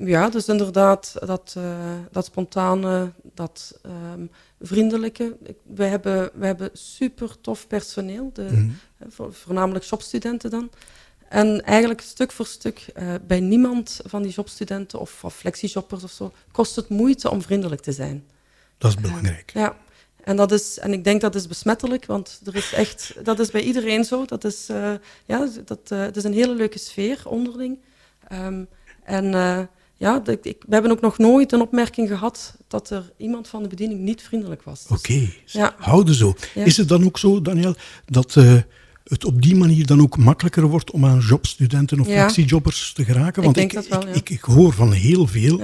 Speaker 3: ja, dus inderdaad, dat, eh, dat spontane, dat ehm, vriendelijke. Wij hebben, wij hebben super tof personeel, de,
Speaker 5: Mhm.
Speaker 3: eh, vo- voornamelijk jobstudenten dan. En eigenlijk stuk voor stuk, eh, bij niemand van die jobstudenten of, of flexiejobbers of zo, kost het moeite om vriendelijk te zijn.
Speaker 5: Dat is belangrijk.
Speaker 3: Ja, en, dat is, en ik denk dat is besmettelijk, want er is echt, dat is bij iedereen zo. Dat is, ja, dat, het is een hele leuke sfeer onderling. Ehm, en ja, de- ik, we hebben ook nog nooit een opmerking gehad dat er iemand van de bediening niet vriendelijk was. Dus-
Speaker 5: Oké,
Speaker 3: Ja.
Speaker 5: houden zo.
Speaker 3: Ja.
Speaker 5: Is het dan ook zo, Daniel, dat eh, het op die manier dan ook makkelijker wordt om aan jobstudenten of
Speaker 3: Ja.
Speaker 5: flexiejobbers te geraken? Want ik,
Speaker 3: wel,
Speaker 5: ik, ik, hoor van heel veel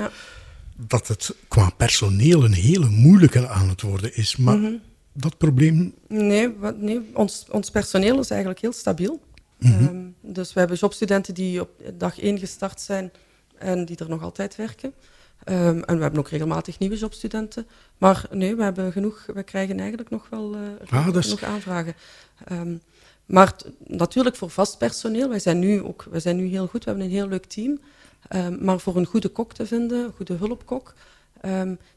Speaker 5: dat het qua personeel een hele moeilijke aan het worden is. Maar
Speaker 3: Mhm.
Speaker 5: dat probleem
Speaker 3: Nee, wat, nee ons, ons personeel is eigenlijk heel stabiel.
Speaker 5: Mhm.
Speaker 3: Ehm, dus we hebben jobstudenten die op dag één gestart zijn en die er nog altijd werken. Ehm, en we hebben ook regelmatig nieuwe jobstudenten. Maar nee, we, hebben genoeg, we krijgen eigenlijk nog wel
Speaker 5: Ah,
Speaker 3: genoeg aanvragen. Ehm, maar natuurlijk voor vast personeel, wij zijn, nu ook, wij zijn nu heel goed, we hebben een heel leuk team. Ehm, maar voor een goede kok te vinden, een goede hulpkok,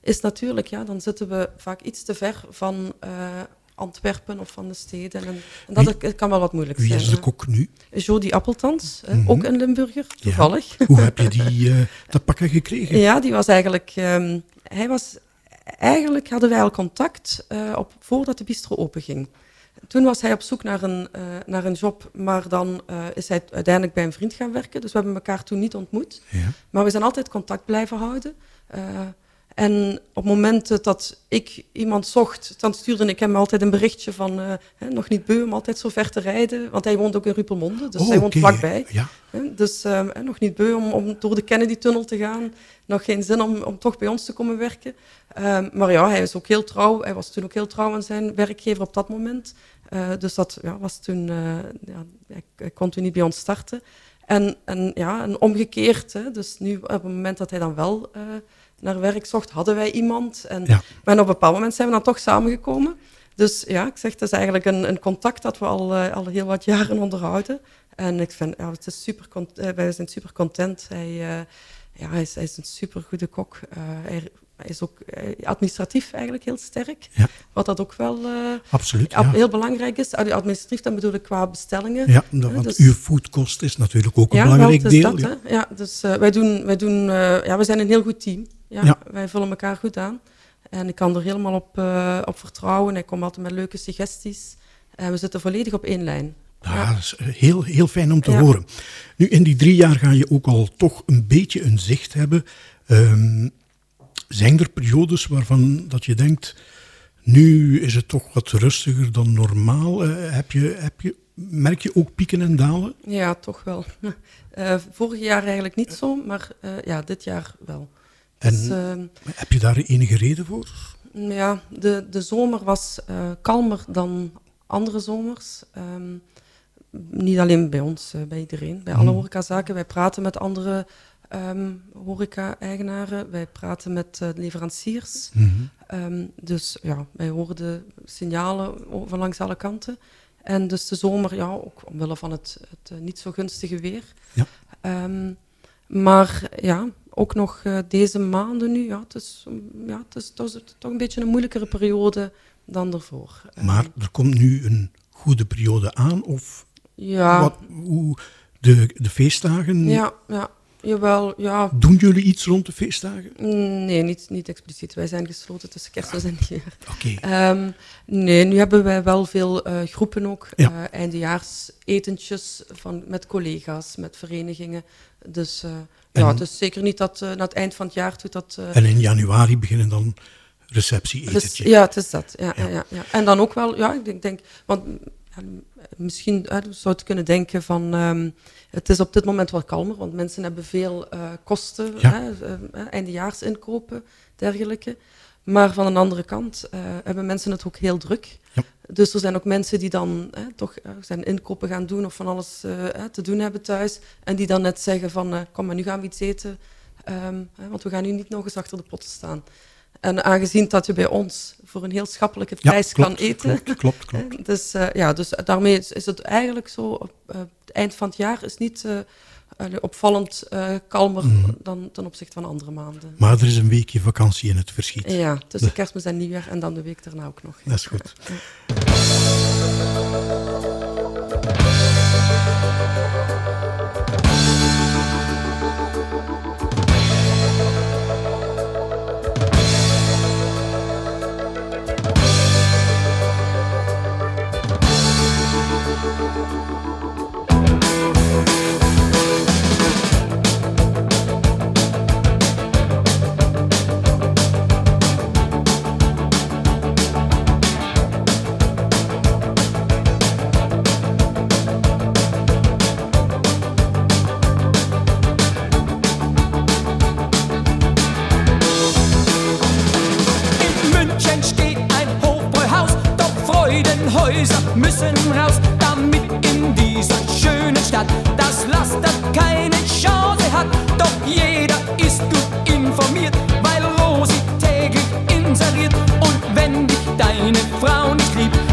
Speaker 3: is natuurlijk, ja, dan zitten we vaak iets te ver van eh, Antwerpen of van de steden. En, en dat
Speaker 5: Wie-
Speaker 3: kan wel wat moeilijk
Speaker 5: Wie
Speaker 3: zijn.
Speaker 5: is de kok nu?
Speaker 3: Jody Appeltans,
Speaker 5: Mhm.
Speaker 3: ook een Limburger, toevallig.
Speaker 5: Hoe heb je die eh te pakken gekregen?
Speaker 3: Ja, die was eigenlijk... ehm, hij was, eigenlijk hadden wij al contact eh, op, voordat de bistro openging. Toen was hij op zoek naar een, eh, naar een job, maar dan is hij uiteindelijk bij een vriend gaan werken. Dus we hebben elkaar toen niet ontmoet.
Speaker 5: Ja.
Speaker 3: Maar we zijn altijd contact blijven houden. Eh, en op momenten dat ik iemand zocht, dan stuurde ik hem altijd een berichtje van eh, hè, nog niet beu om altijd zo ver te rijden. Want hij woont ook in Rupelmonde, dus
Speaker 5: Oh,
Speaker 3: hij woont vlakbij.
Speaker 5: Ja.
Speaker 3: Hè, Dus hè, nog niet beu om, om door de Kennedy-tunnel te gaan. Nog geen zin om, om toch bij ons te komen werken. Ehm, maar ja, hij is ook heel trouw. Hij was toen ook heel trouw aan zijn werkgever op dat moment. Eh, dus dat ja, was toen... eh, ja, hij, kon toen niet bij ons starten. En, en, ja, en omgekeerd. Hè, dus nu, op het moment dat hij dan wel eh, naar werk zocht, hadden wij iemand. En,
Speaker 5: Ja.
Speaker 3: Maar op een bepaald moment zijn we dan toch samengekomen. Dus ja, ik zeg, het is eigenlijk een, een contact dat we al, eh, al heel wat jaren onderhouden. En ik vind, ja, het is super, eh, wij zijn super content. Hij, eh, ja, hij, is, hij is een super goede kok. Hij, hij is ook administratief eigenlijk heel sterk.
Speaker 5: Ja.
Speaker 3: Wat dat ook wel
Speaker 5: Absoluut,
Speaker 3: ja,
Speaker 5: ja.
Speaker 3: heel belangrijk is. Administratief, dan bedoel ik qua bestellingen.
Speaker 5: Ja, want
Speaker 3: dus-
Speaker 5: uw foodkost is natuurlijk ook een
Speaker 3: ja,
Speaker 5: belangrijk deel.
Speaker 3: dat,
Speaker 5: ja.
Speaker 3: dus wij doen, wij doen ja, we zijn een heel goed team. Ja,
Speaker 5: Ja.
Speaker 3: Wij vullen elkaar goed aan. En ik kan er helemaal op, eh, op vertrouwen. Hij komt altijd met leuke suggesties. En we zitten volledig op één lijn.
Speaker 5: Ja, dat is eh, heel, heel fijn om te
Speaker 3: Ja.
Speaker 5: horen. Nu, in die drie jaar ga je ook al toch een beetje een zicht hebben. Ehm, zijn er periodes waarvan dat je denkt, nu is het toch wat rustiger dan normaal? Eh, heb je, heb je, merk je ook pieken en dalen?
Speaker 3: Ja, toch wel. Vorig jaar eigenlijk niet zo, maar ja, dit jaar wel.
Speaker 5: En
Speaker 3: Dus, ehm,
Speaker 5: heb je daar enige reden voor?
Speaker 3: Ja, de, de zomer was eh, kalmer dan andere zomers. Ehm, niet alleen bij ons, eh, bij iedereen, bij alle
Speaker 5: Mhm.
Speaker 3: horecazaken. Wij praten met andere ehm, horeca-eigenaren, wij praten met eh, leveranciers. Ehm, dus ja, wij horen de signalen van langs alle kanten. En dus de zomer, ja, ook omwille van het, het niet zo gunstige weer.
Speaker 5: Ja.
Speaker 3: Maar ja, ook nog eh, deze maanden nu, ja, het is, mm, ja, het is toch, toch een beetje een moeilijkere periode dan ervoor.
Speaker 5: Maar er komt nu een goede periode aan? Of
Speaker 3: ja,
Speaker 5: wat, hoe, de, de feestdagen?
Speaker 3: ja, ja, jawel, ja.
Speaker 5: Doen jullie iets rond de feestdagen?
Speaker 3: Mm, Nee, niet, niet expliciet. Wij zijn gesloten tussen kerstmis en nieuwjaar.
Speaker 5: Oké.
Speaker 3: Ehm, nee, nu hebben wij wel veel eh, groepen ook.
Speaker 5: Ja.
Speaker 3: eindejaarsetentjes van, met collega's, met verenigingen. Dus ja, het is zeker niet dat eh, na het eind van het jaar doet dat... eh,
Speaker 5: En in januari beginnen dan receptie
Speaker 3: dus, ja, het is dat. Ja,
Speaker 5: Ja.
Speaker 3: ja. En dan ook wel, ja, ik denk, denk want misschien eh, zou je kunnen denken van, ehm, het is op dit moment wel kalmer, want mensen hebben veel kosten, hè, eindejaarsinkopen, dergelijke. Maar van een andere kant eh, hebben mensen het ook heel druk.
Speaker 5: Ja.
Speaker 3: Dus er zijn ook mensen die dan eh, toch eh, zijn inkopen gaan doen of van alles eh, te doen hebben thuis. En die dan net zeggen van, kom maar, nu gaan we iets eten. ehm, want we gaan nu niet nog eens achter de potten staan. En aangezien dat je bij ons voor een heel schappelijke
Speaker 5: Ja,
Speaker 3: prijs
Speaker 5: klopt,
Speaker 3: kan eten.
Speaker 5: Klopt, klopt, klopt.
Speaker 3: Dus, ja, dus daarmee is, is het eigenlijk zo, op het eind van het jaar is niet opvallend eh, kalmer
Speaker 5: Mhm.
Speaker 3: dan ten opzichte van andere maanden.
Speaker 5: Maar er is een weekje vakantie in het verschiet.
Speaker 3: Ja, tussen kerstmis en nieuwjaar en dan de week daarna ook nog.
Speaker 5: Dat is goed.
Speaker 4: Freudenhäuser müssen raus, damit in dieser schönen Stadt das Laster keine Chance hat. Doch jeder ist gut informiert, weil Rosi täglich inseriert. Und wenn dich deine Frau nicht liebt,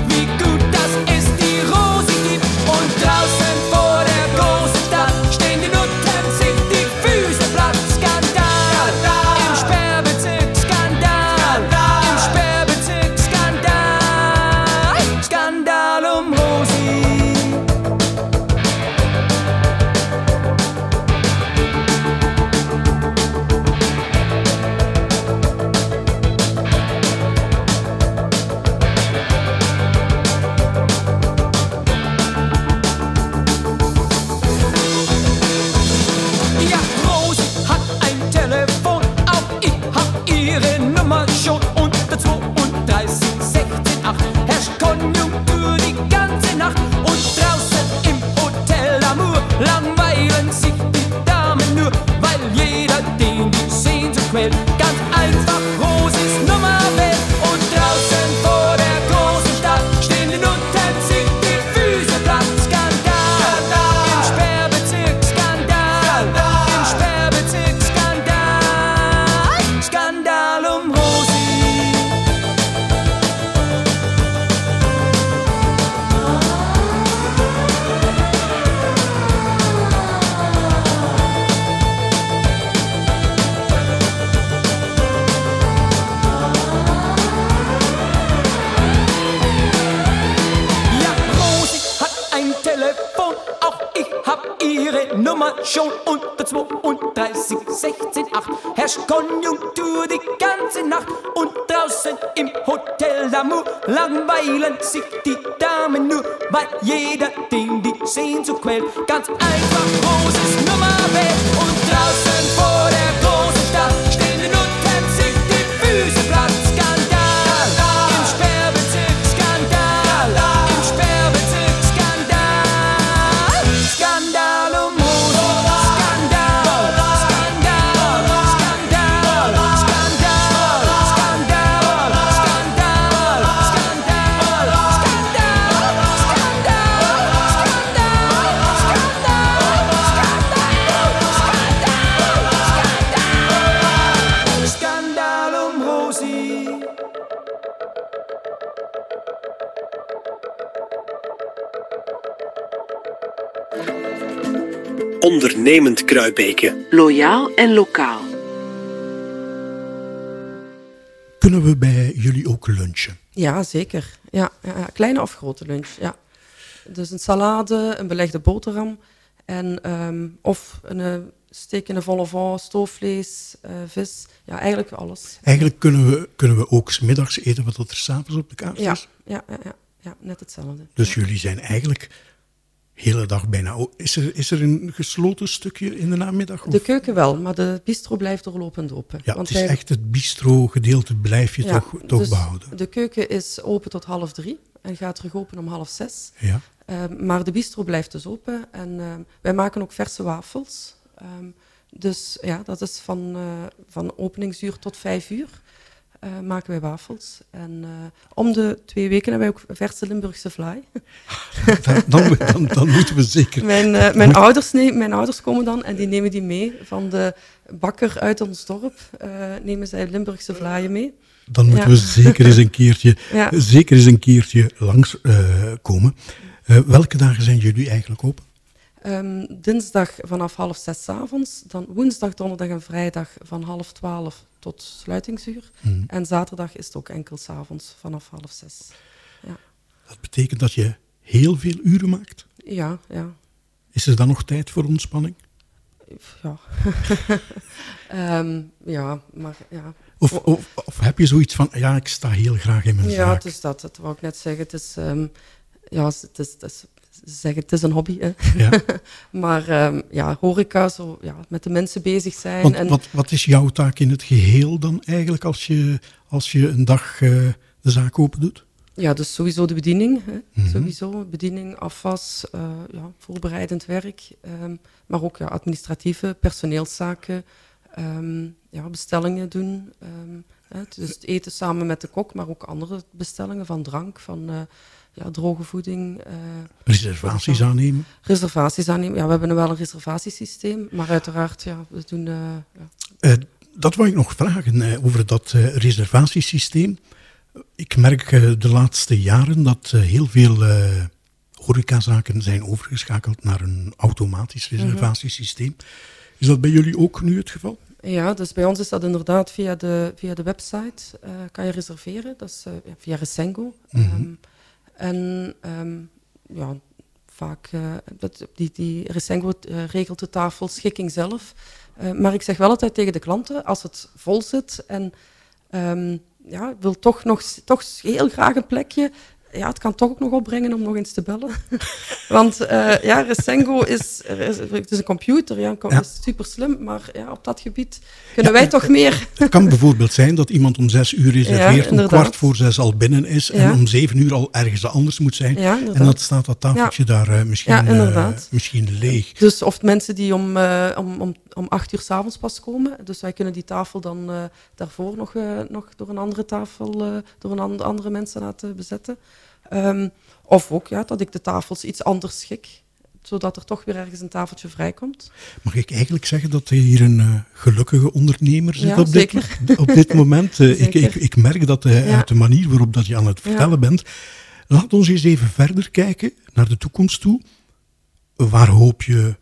Speaker 4: Konjunktur die ganze Nacht und draußen im Hotel d'Amour langweilen sich die Damen nur, weil jeder den die Sehnsucht quält. Ganz einfach Rosis
Speaker 1: Ondernemend Kruibeke.
Speaker 2: Loyaal en lokaal.
Speaker 5: Kunnen we bij jullie ook lunchen?
Speaker 3: Ja, zeker. Ja, ja, kleine of grote lunch. Ja. Dus een salade, een belegde boterham en, ehm, of een, eh, Stekende volle vent, stoofvlees, eh, vis. Ja, eigenlijk alles.
Speaker 5: Eigenlijk kunnen we, kunnen we ook 's middags eten wat er s'avonds op de kaart
Speaker 3: Ja,
Speaker 5: is.
Speaker 3: ja, ja, ja, ja, net hetzelfde.
Speaker 5: Dus jullie zijn eigenlijk hele dag bijna... Is er, is er een gesloten stukje in de namiddag? Of?
Speaker 3: De keuken wel, maar de bistro blijft doorlopend open.
Speaker 5: Ja,
Speaker 3: Want
Speaker 5: het is
Speaker 3: wij-
Speaker 5: echt het bistro-gedeelte blijf je
Speaker 3: ja,
Speaker 5: toch, toch
Speaker 3: dus
Speaker 5: behouden.
Speaker 3: De keuken is open tot half drie en gaat terug open om half zes.
Speaker 5: Ja.
Speaker 3: Ehm, maar de bistro blijft dus open en ehm, wij maken ook verse wafels. Ehm, dus ja, dat is van, eh, van openingsuur tot vijf uur eh, maken wij wafels. En eh, om de twee weken hebben wij ook verse Limburgse vlaai.
Speaker 5: Dan, dan, dan, dan moeten we zeker...
Speaker 3: Mijn, eh, mijn, ouders, nee, mijn ouders komen dan en die nemen die mee. Van de bakker uit ons dorp nemen zij Limburgse vlaaien mee.
Speaker 5: Dan moeten
Speaker 3: Ja.
Speaker 5: we zeker eens een keertje,
Speaker 3: Ja.
Speaker 5: zeker eens een keertje langs komen. Welke dagen zijn jullie eigenlijk open?
Speaker 3: Ehm, dinsdag vanaf half zes avonds, dan woensdag, donderdag en vrijdag van half twaalf tot sluitingsuur.
Speaker 5: Mhm.
Speaker 3: En zaterdag is het ook enkel 's avonds vanaf half zes.
Speaker 5: Dat betekent dat je heel veel uren maakt.
Speaker 3: Ja, ja,
Speaker 5: Is er dan nog tijd voor ontspanning?
Speaker 3: ja. Ehm, ja, maar ja.
Speaker 5: Of, of, of heb je zoiets van, ja, ik sta heel graag in mijn
Speaker 3: Ja,
Speaker 5: zaak.
Speaker 3: het is dat. Dat wou ik net zeggen. Het is, ehm, ja, het is, het is, zeggen, het is een hobby. Hè.
Speaker 5: Ja.
Speaker 3: maar ehm, ja, horeca, zo, ja, met de mensen bezig zijn.
Speaker 5: Want
Speaker 3: en,
Speaker 5: wat, wat is jouw taak in het geheel dan eigenlijk als je, als je een dag eh, de zaak open doet?
Speaker 3: Ja, dus sowieso de bediening. Hè.
Speaker 5: Mhm.
Speaker 3: Sowieso bediening, afwas, eh, ja, voorbereidend werk. ehm, maar ook ja, administratieve, personeelszaken, ehm, ja, bestellingen doen. hè, dus het eten samen met de kok, maar ook andere bestellingen van drank, van eh, ja, droge voeding. eh,
Speaker 5: Reservaties aannemen?
Speaker 3: reservaties aannemen. Ja, we hebben wel een reservatiesysteem, maar uiteraard, ja, we doen... eh, ja.
Speaker 5: Eh, dat wou ik nog vragen over dat reservatiesysteem. Ik merk de laatste jaren dat heel veel horecazaken zijn overgeschakeld naar een automatisch
Speaker 3: Mhm.
Speaker 5: reservatiesysteem. Is dat bij jullie ook nu het geval?
Speaker 3: Ja, dus bij ons is dat inderdaad via de, via de website kan je reserveren. Dat is via Resengo. Ehm, en ehm, ja, vaak, eh, die, die eh, regelt de tafelschikking zelf. Eh, maar ik zeg wel altijd tegen de klanten, als het vol zit en ehm, ja, wil toch nog toch heel graag een plekje, ja, het kan toch ook nog opbrengen om nog eens te bellen. Want eh, ja, Resengo is, het is een computer, ja,
Speaker 5: Ja.
Speaker 3: is super slim, maar ja, op dat gebied kunnen wij toch meer.
Speaker 5: Het kan bijvoorbeeld zijn dat iemand om zes uur reserveert, om
Speaker 3: inderdaad.
Speaker 5: kwart voor zes al binnen is en
Speaker 3: Ja.
Speaker 5: om zeven uur al ergens anders moet zijn.
Speaker 3: Ja,
Speaker 5: en dan staat dat tafeltje daar eh, misschien,
Speaker 3: Ja,
Speaker 5: eh, misschien leeg.
Speaker 3: Dus of mensen die om, om, om, om acht uur s'avonds pas komen. Dus wij kunnen die tafel dan eh, daarvoor nog, eh, nog door een andere tafel, eh, door een and- andere mensen laten bezetten. Ehm, of ook ja, dat ik de tafels iets anders schik, zodat er toch weer ergens een tafeltje vrijkomt.
Speaker 5: Mag ik eigenlijk zeggen dat er hier een gelukkige ondernemer zit
Speaker 3: Ja,
Speaker 5: op, dit, op dit moment? Ik, ik, ik merk dat
Speaker 3: Ja.
Speaker 5: uit de manier waarop dat je aan het
Speaker 3: Ja.
Speaker 5: vertellen bent. Laat ons eens even verder kijken naar de toekomst toe. Waar hoop je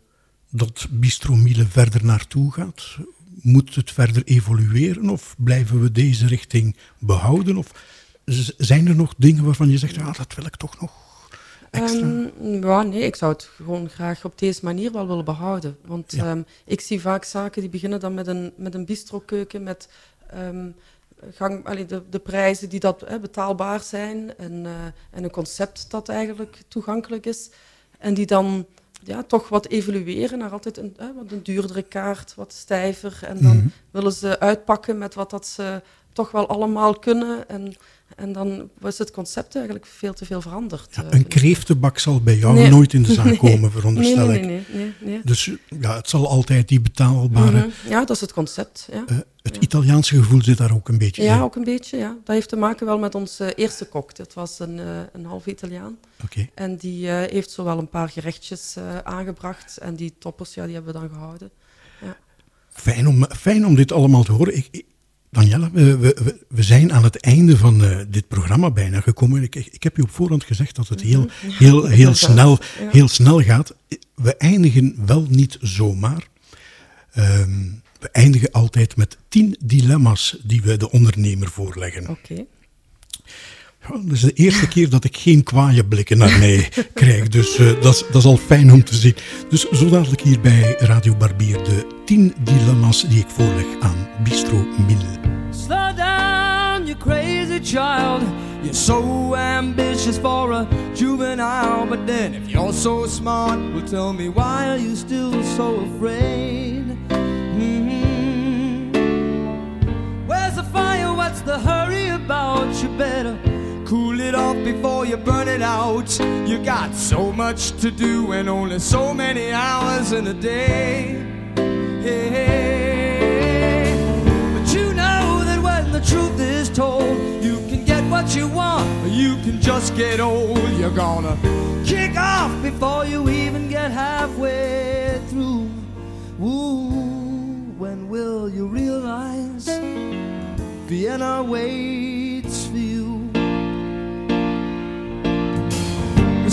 Speaker 5: dat Bistro Miele verder naartoe gaat? Moet het verder evolueren of blijven we deze richting behouden? Of zijn er nog dingen waarvan je zegt, ja, dat wil ik toch nog extra?
Speaker 3: Ehm, ja, nee, ik zou het gewoon graag op deze manier wel willen behouden. Want
Speaker 5: Ja.
Speaker 3: ehm, ik zie vaak zaken die beginnen dan met een, met een bistrokeuken, met ehm, gang, allee, de, de prijzen die dat, betaalbaar zijn en, eh, en een concept dat eigenlijk toegankelijk is. En die dan ja, toch wat evolueren naar altijd een, wat een duurdere kaart, wat stijver. En dan
Speaker 5: Mhm.
Speaker 3: willen ze uitpakken met wat dat ze toch wel allemaal kunnen. En, en dan was het concept eigenlijk veel te veel veranderd.
Speaker 5: Ja,
Speaker 3: eh,
Speaker 5: een
Speaker 3: ik.
Speaker 5: kreeftenbak zal bij jou
Speaker 3: Nee.
Speaker 5: nooit in de zaak
Speaker 3: Nee.
Speaker 5: komen, veronderstel
Speaker 3: nee,
Speaker 5: ik.
Speaker 3: nee, nee, nee, nee.
Speaker 5: Dus ja, het zal altijd die betaalbare...
Speaker 3: Mhm. Ja, dat is het concept. Ja,
Speaker 5: eh, het Italiaanse gevoel zit daar ook een beetje
Speaker 3: ja
Speaker 5: in.
Speaker 3: ook een beetje. Ja. Dat heeft te maken wel met onze eerste kok. Dat was een, eh een half Italiaan.
Speaker 5: Oké.
Speaker 3: En die heeft zowel een paar gerechtjes aangebracht. En die toppers, ja, die hebben we dan gehouden.
Speaker 5: Fijn, om, fijn om dit allemaal te horen. Ik, ik- Danielle, we, we, we- zijn aan het einde van eh, dit programma bijna gekomen. Ik, ik heb je op voorhand gezegd dat het heel, heel, heel,
Speaker 3: inderdaad.
Speaker 5: snel, heel snel gaat. We eindigen wel niet zomaar. Ehm, we eindigen altijd met tien dilemma's die we de ondernemer voorleggen.
Speaker 3: Oké.
Speaker 5: Dat is de eerste keer dat ik geen kwaaie blikken naar mij krijg. Dus eh, dat, is, dat is al fijn om te zien. Dus zo dadelijk hier bij Radio Barbier de 10 dilemma's die ik voorleg aan Bistro Mille.
Speaker 9: Slow down, you crazy child. You're so ambitious for a juvenile. But then, if you're so smart, well, tell me why are you still so afraid? Mhm. Where's the fire? What's the hurry about? You better cool it off before you burn it out. You got so much to do and only so many hours in a day. Hey. But you know that when the truth is told, you can get what you want, or you can just get old. You're gonna kick off before you even get halfway through. Ooh, when will you realize Vienna waits for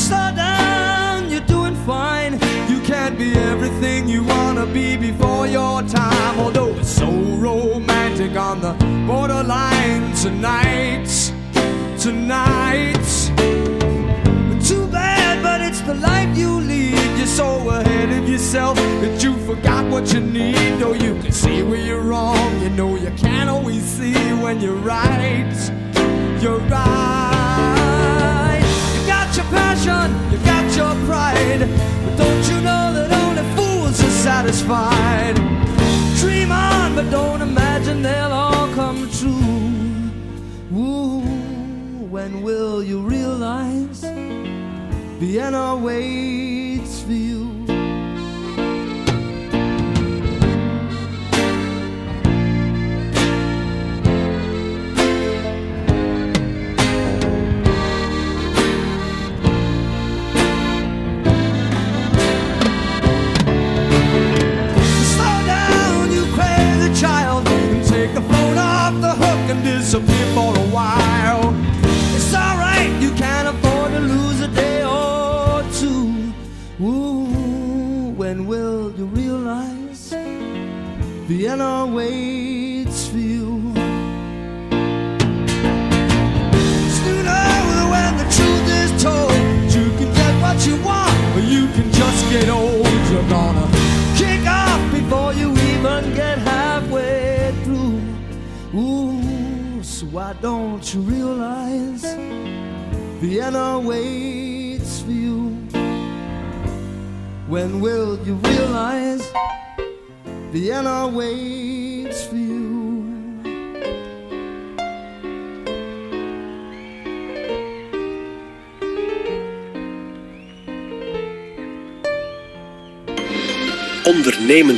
Speaker 9: Slow down, you're doing fine. You can't be everything you wanna be before your time. Although it's so romantic on the borderline tonight, tonight. Too bad, but it's the life you lead. You're so ahead of yourself that you forgot what you need. Though you can see where you're wrong, you know you can't always see when you're right. You're right. Your passion, you got your pride. But don't you know that only fools are satisfied? Dream on, but don't imagine they'll all come true. Ooh, when will you realize Vienna waits for you?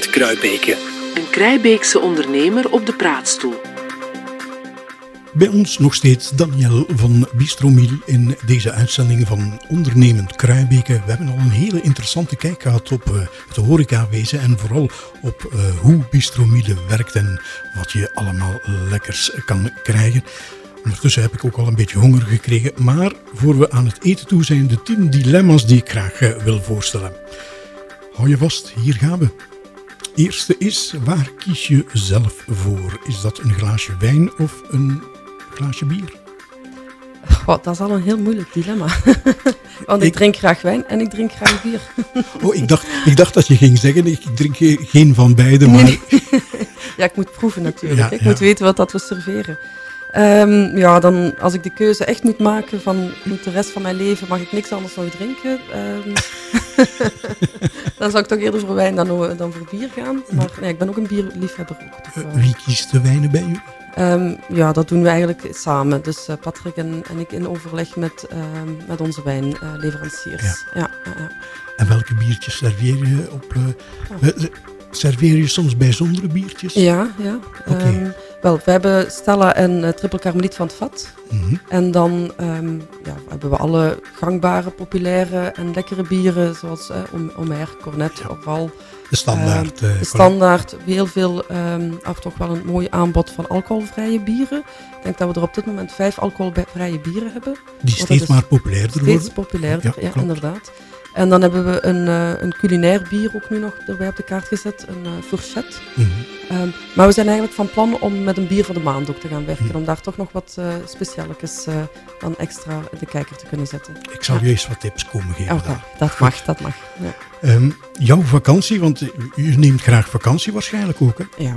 Speaker 1: Kruibeke.
Speaker 10: Een Krijbeekse ondernemer op de praatstoel.
Speaker 5: Bij ons nog steeds Daniel van Bistromiel in deze uitzending van Ondernemend Kruibeke. We hebben al een hele interessante kijk gehad op eh, het horecawezen en vooral op eh, hoe Bistromiele werkt en wat je allemaal lekkers kan krijgen. Ondertussen heb ik ook al een beetje honger gekregen, maar voor we aan het eten toe zijn de 10 dilemma's die ik graag eh, wil voorstellen. Hou je vast, hier gaan we. Eerste is, waar kies je zelf voor? Is dat een glaasje wijn of een glaasje bier?
Speaker 3: Goh, dat is al een heel moeilijk dilemma. Want ik,
Speaker 5: Ik-
Speaker 3: drink graag wijn en ik drink graag bier.
Speaker 5: Oh, ik dacht, ik dacht dat je ging zeggen, ik drink ge- geen van beide, maar
Speaker 3: Nee, Ja, ik moet proeven natuurlijk.
Speaker 5: Ja,
Speaker 3: ik
Speaker 5: ja.
Speaker 3: moet weten wat dat we serveren. Ehm, ja, dan als ik de keuze echt moet maken van moet de rest van mijn leven mag ik niks anders nog drinken, ehm, dan zou ik toch eerder voor wijn dan, o- dan voor bier gaan. Maar nee, ik ben ook een bierliefhebber ook. dus,
Speaker 5: eh,
Speaker 3: eh,
Speaker 5: wie kiest de wijnen bij u?
Speaker 3: Ehm, ja, dat doen we eigenlijk samen. Dus eh, Patrick en, en ik in overleg met, ehm, met onze wijnleveranciers.
Speaker 5: Ja.
Speaker 3: Ja.
Speaker 5: En welke biertjes serveer je op... eh, eh, serveer je soms bijzondere biertjes?
Speaker 3: ja. ja.
Speaker 5: Oké.
Speaker 3: Ehm, wel, we hebben Stella en eh, triple karmeliet van het vat.
Speaker 5: Mhm.
Speaker 3: En dan ehm, ja, hebben we alle gangbare, populaire en lekkere bieren, zoals Om- Omer, Cornet,
Speaker 5: Ja.
Speaker 3: Orval.
Speaker 5: De standaard.
Speaker 3: Ehm,
Speaker 5: eh,
Speaker 3: de standaard, heel veel, ehm af toch wel een mooi aanbod van alcoholvrije bieren. Ik denk dat we er op dit moment vijf alcoholvrije bieren hebben.
Speaker 5: die steeds
Speaker 3: is
Speaker 5: maar populairder
Speaker 3: Steeds
Speaker 5: worden.
Speaker 3: populairder,
Speaker 5: Ja,
Speaker 3: inderdaad. En dan hebben we een, eh, een culinair bier ook nu nog erbij op de kaart gezet, een fourchette. Ehm, maar we zijn eigenlijk van plan om met een bier van de maand ook te gaan werken.
Speaker 5: Mhm.
Speaker 3: Om daar toch nog wat eh specialetjes eh, dan extra in de kijker te kunnen zetten.
Speaker 5: Ik zal
Speaker 3: Ja.
Speaker 5: je eens wat tips komen geven.
Speaker 3: Oké,
Speaker 5: dan.
Speaker 3: dat mag, dat mag. Ja,
Speaker 5: Ehm, jouw vakantie, want u, neemt graag vakantie waarschijnlijk ook. Hè?
Speaker 3: ja.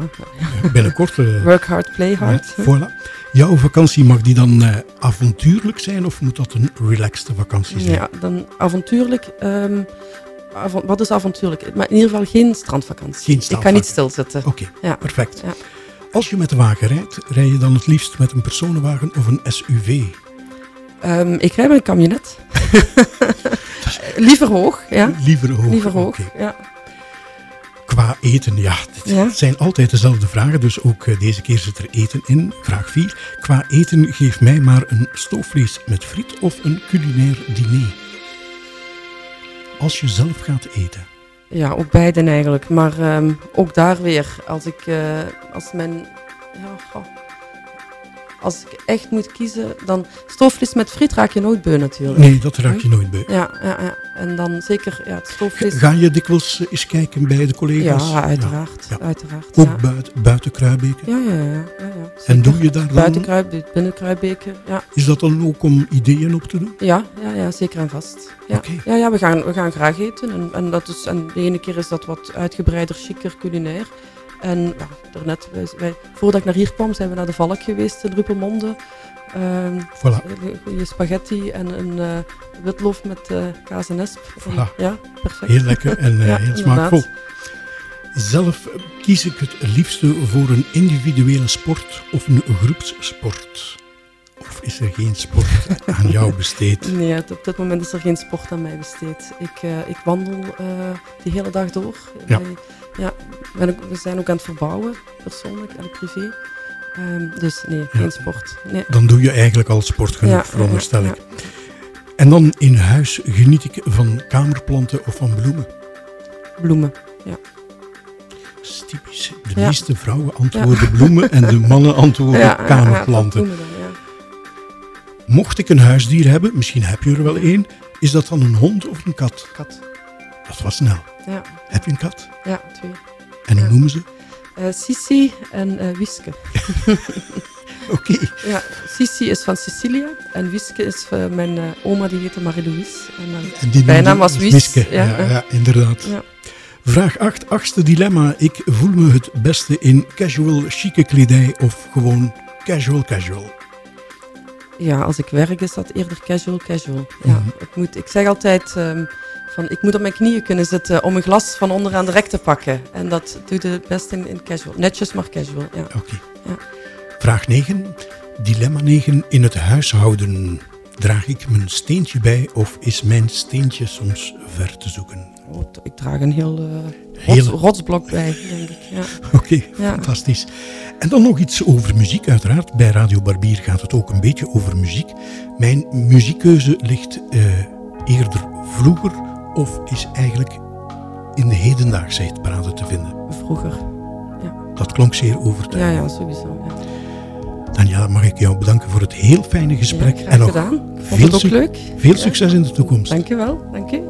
Speaker 5: Binnenkort. eh,
Speaker 3: work hard, play hard.
Speaker 5: Ja, voilà. Jouw vakantie mag die dan eh, avontuurlijk zijn of moet dat een relaxte vakantie zijn?
Speaker 3: Ja, dan avontuurlijk. ehm, wat is avontuurlijk? Maar in ieder geval geen strandvakantie.
Speaker 5: Geen
Speaker 3: Ik kan niet
Speaker 5: strandvakantie.
Speaker 3: stilzitten.
Speaker 5: Oké,
Speaker 3: Ja.
Speaker 5: perfect.
Speaker 3: Ja.
Speaker 5: Als je met de wagen rijdt, rij je dan het liefst met een personenwagen of een SUV?
Speaker 3: Ehm, ik rij met een camionet. Liever hoog, ja.
Speaker 5: Liever hoog.
Speaker 3: Liever hoog, ja.
Speaker 5: Qua eten, ja, dit
Speaker 3: Ja.
Speaker 5: zijn altijd dezelfde vragen, dus ook eh, deze keer zit er eten in. Vraag 4. Qua eten geef mij maar een stoofvlees met friet of een culinair diner. Als je zelf gaat eten.
Speaker 3: Ja, ook beiden eigenlijk. Maar ehm, ook daar weer, als ik, eh, als mijn, ja. Als ik echt moet kiezen, dan stoofvlees met friet raak je nooit beu natuurlijk.
Speaker 5: Nee, dat raak je nooit bij.
Speaker 3: Ja, ja, ja. En dan zeker ja, het stoofvlees.
Speaker 5: Ga je dikwijls eh, eens kijken bij de collega's?
Speaker 3: Ja, uiteraard.
Speaker 5: Ja.
Speaker 3: uiteraard
Speaker 5: Ook buiten, buiten Kruibeke?
Speaker 3: Ja, ja, ja. ja, ja,
Speaker 5: En doe je daar dan-
Speaker 3: Buiten Kruib, binnen Kruibeke, ja.
Speaker 5: Is dat dan ook om ideeën op te doen?
Speaker 3: Ja, ja, ja, zeker en vast. Ja,
Speaker 5: Oké.
Speaker 3: ja, ja we, gaan, we gaan graag eten. En, en, dat is, en de ene keer is dat wat uitgebreider, chiquer, culinair. En ja, daarnet, wij, wij, voordat ik naar hier kwam, zijn we naar de Valk geweest in Ruppelmonde. Ehm
Speaker 5: Voilà.
Speaker 3: goede spaghetti en een eh, witloof met eh, kaas en esp.
Speaker 5: Voilà.
Speaker 3: Ja, perfect.
Speaker 5: Heel lekker en eh,
Speaker 3: Ja,
Speaker 5: heel
Speaker 3: inderdaad.
Speaker 5: smaakvol. Zelf kies ik het liefste voor een individuele sport of een groepssport. Of is er geen sport aan jou besteed?
Speaker 3: Nee, op dit moment is er geen sport aan mij besteed. Ik, ik wandel de hele dag door.
Speaker 5: Ja.
Speaker 3: Ja, ben ook, we zijn ook aan het verbouwen, persoonlijk en privé. Ehm, dus nee, geen sport. Nee.
Speaker 5: Dan doe je eigenlijk al sport genoeg,
Speaker 3: Ja,
Speaker 5: veronderstel
Speaker 3: ja,
Speaker 5: ik. En dan in huis geniet ik van kamerplanten of van bloemen.
Speaker 3: Bloemen, ja.
Speaker 5: Dat is typisch. De
Speaker 3: Ja.
Speaker 5: meeste vrouwen antwoorden bloemen en de mannen antwoorden
Speaker 3: Ja, ja, ja,
Speaker 5: kamerplanten.
Speaker 3: bloemen dan, ja.
Speaker 5: Mocht ik een huisdier hebben, misschien heb je er wel één, is dat dan een hond of een kat?
Speaker 3: Kat.
Speaker 5: Dat was snel.
Speaker 3: Ja,
Speaker 5: Heb je een kat?
Speaker 3: ja, twee.
Speaker 5: En hoe noemen ze?
Speaker 3: Eh, Sissi en eh Wiske.
Speaker 5: Oké.
Speaker 3: Ja, Sissi is van Sicilia en Wiske is van mijn eh, oma, die heette Marie-Louise. En,
Speaker 5: En die
Speaker 3: bijnaam was Wies.
Speaker 5: Wiske. Ja,
Speaker 3: Ja,
Speaker 5: inderdaad.
Speaker 3: Ja.
Speaker 5: Vraag 8, achtste dilemma. Ik voel me het beste in casual, chique kledij of gewoon casual, casual.
Speaker 3: Ja, als ik werk is dat eerder casual, casual. Ja,
Speaker 5: Mhm.
Speaker 3: ik, moet, ik zeg altijd ehm, van ik moet op mijn knieën kunnen zitten om een glas van onderaan de rek te pakken. En dat doe je het best in, in casual. Netjes, maar casual. Ja.
Speaker 5: Oké.
Speaker 3: Ja.
Speaker 5: Vraag 9, dilemma 9. In het huishouden draag ik mijn steentje bij of is mijn steentje soms ver te zoeken?
Speaker 3: Oh, ik draag een heel eh, rots- rotsblok bij, denk ik. Ja.
Speaker 5: Oké,
Speaker 3: Ja.
Speaker 5: fantastisch. En dan nog iets over muziek, uiteraard. Bij Radio Barbier gaat het ook een beetje over muziek. Mijn muziekkeuze ligt eh, eerder vroeger of is eigenlijk in de hedendaagse hitparade te vinden.
Speaker 3: Vroeger.
Speaker 5: Dat klonk zeer
Speaker 3: Ja,
Speaker 5: overtuigend.
Speaker 3: ja, sowieso. Ja.
Speaker 5: Daniela, mag ik jou bedanken voor het heel fijne gesprek.
Speaker 3: Ja,
Speaker 5: en nog
Speaker 3: gedaan.
Speaker 5: Veel,
Speaker 3: het ook
Speaker 5: suc-
Speaker 3: leuk.
Speaker 5: veel
Speaker 3: Ja.
Speaker 5: succes in de toekomst.
Speaker 3: Dankjewel, dank u.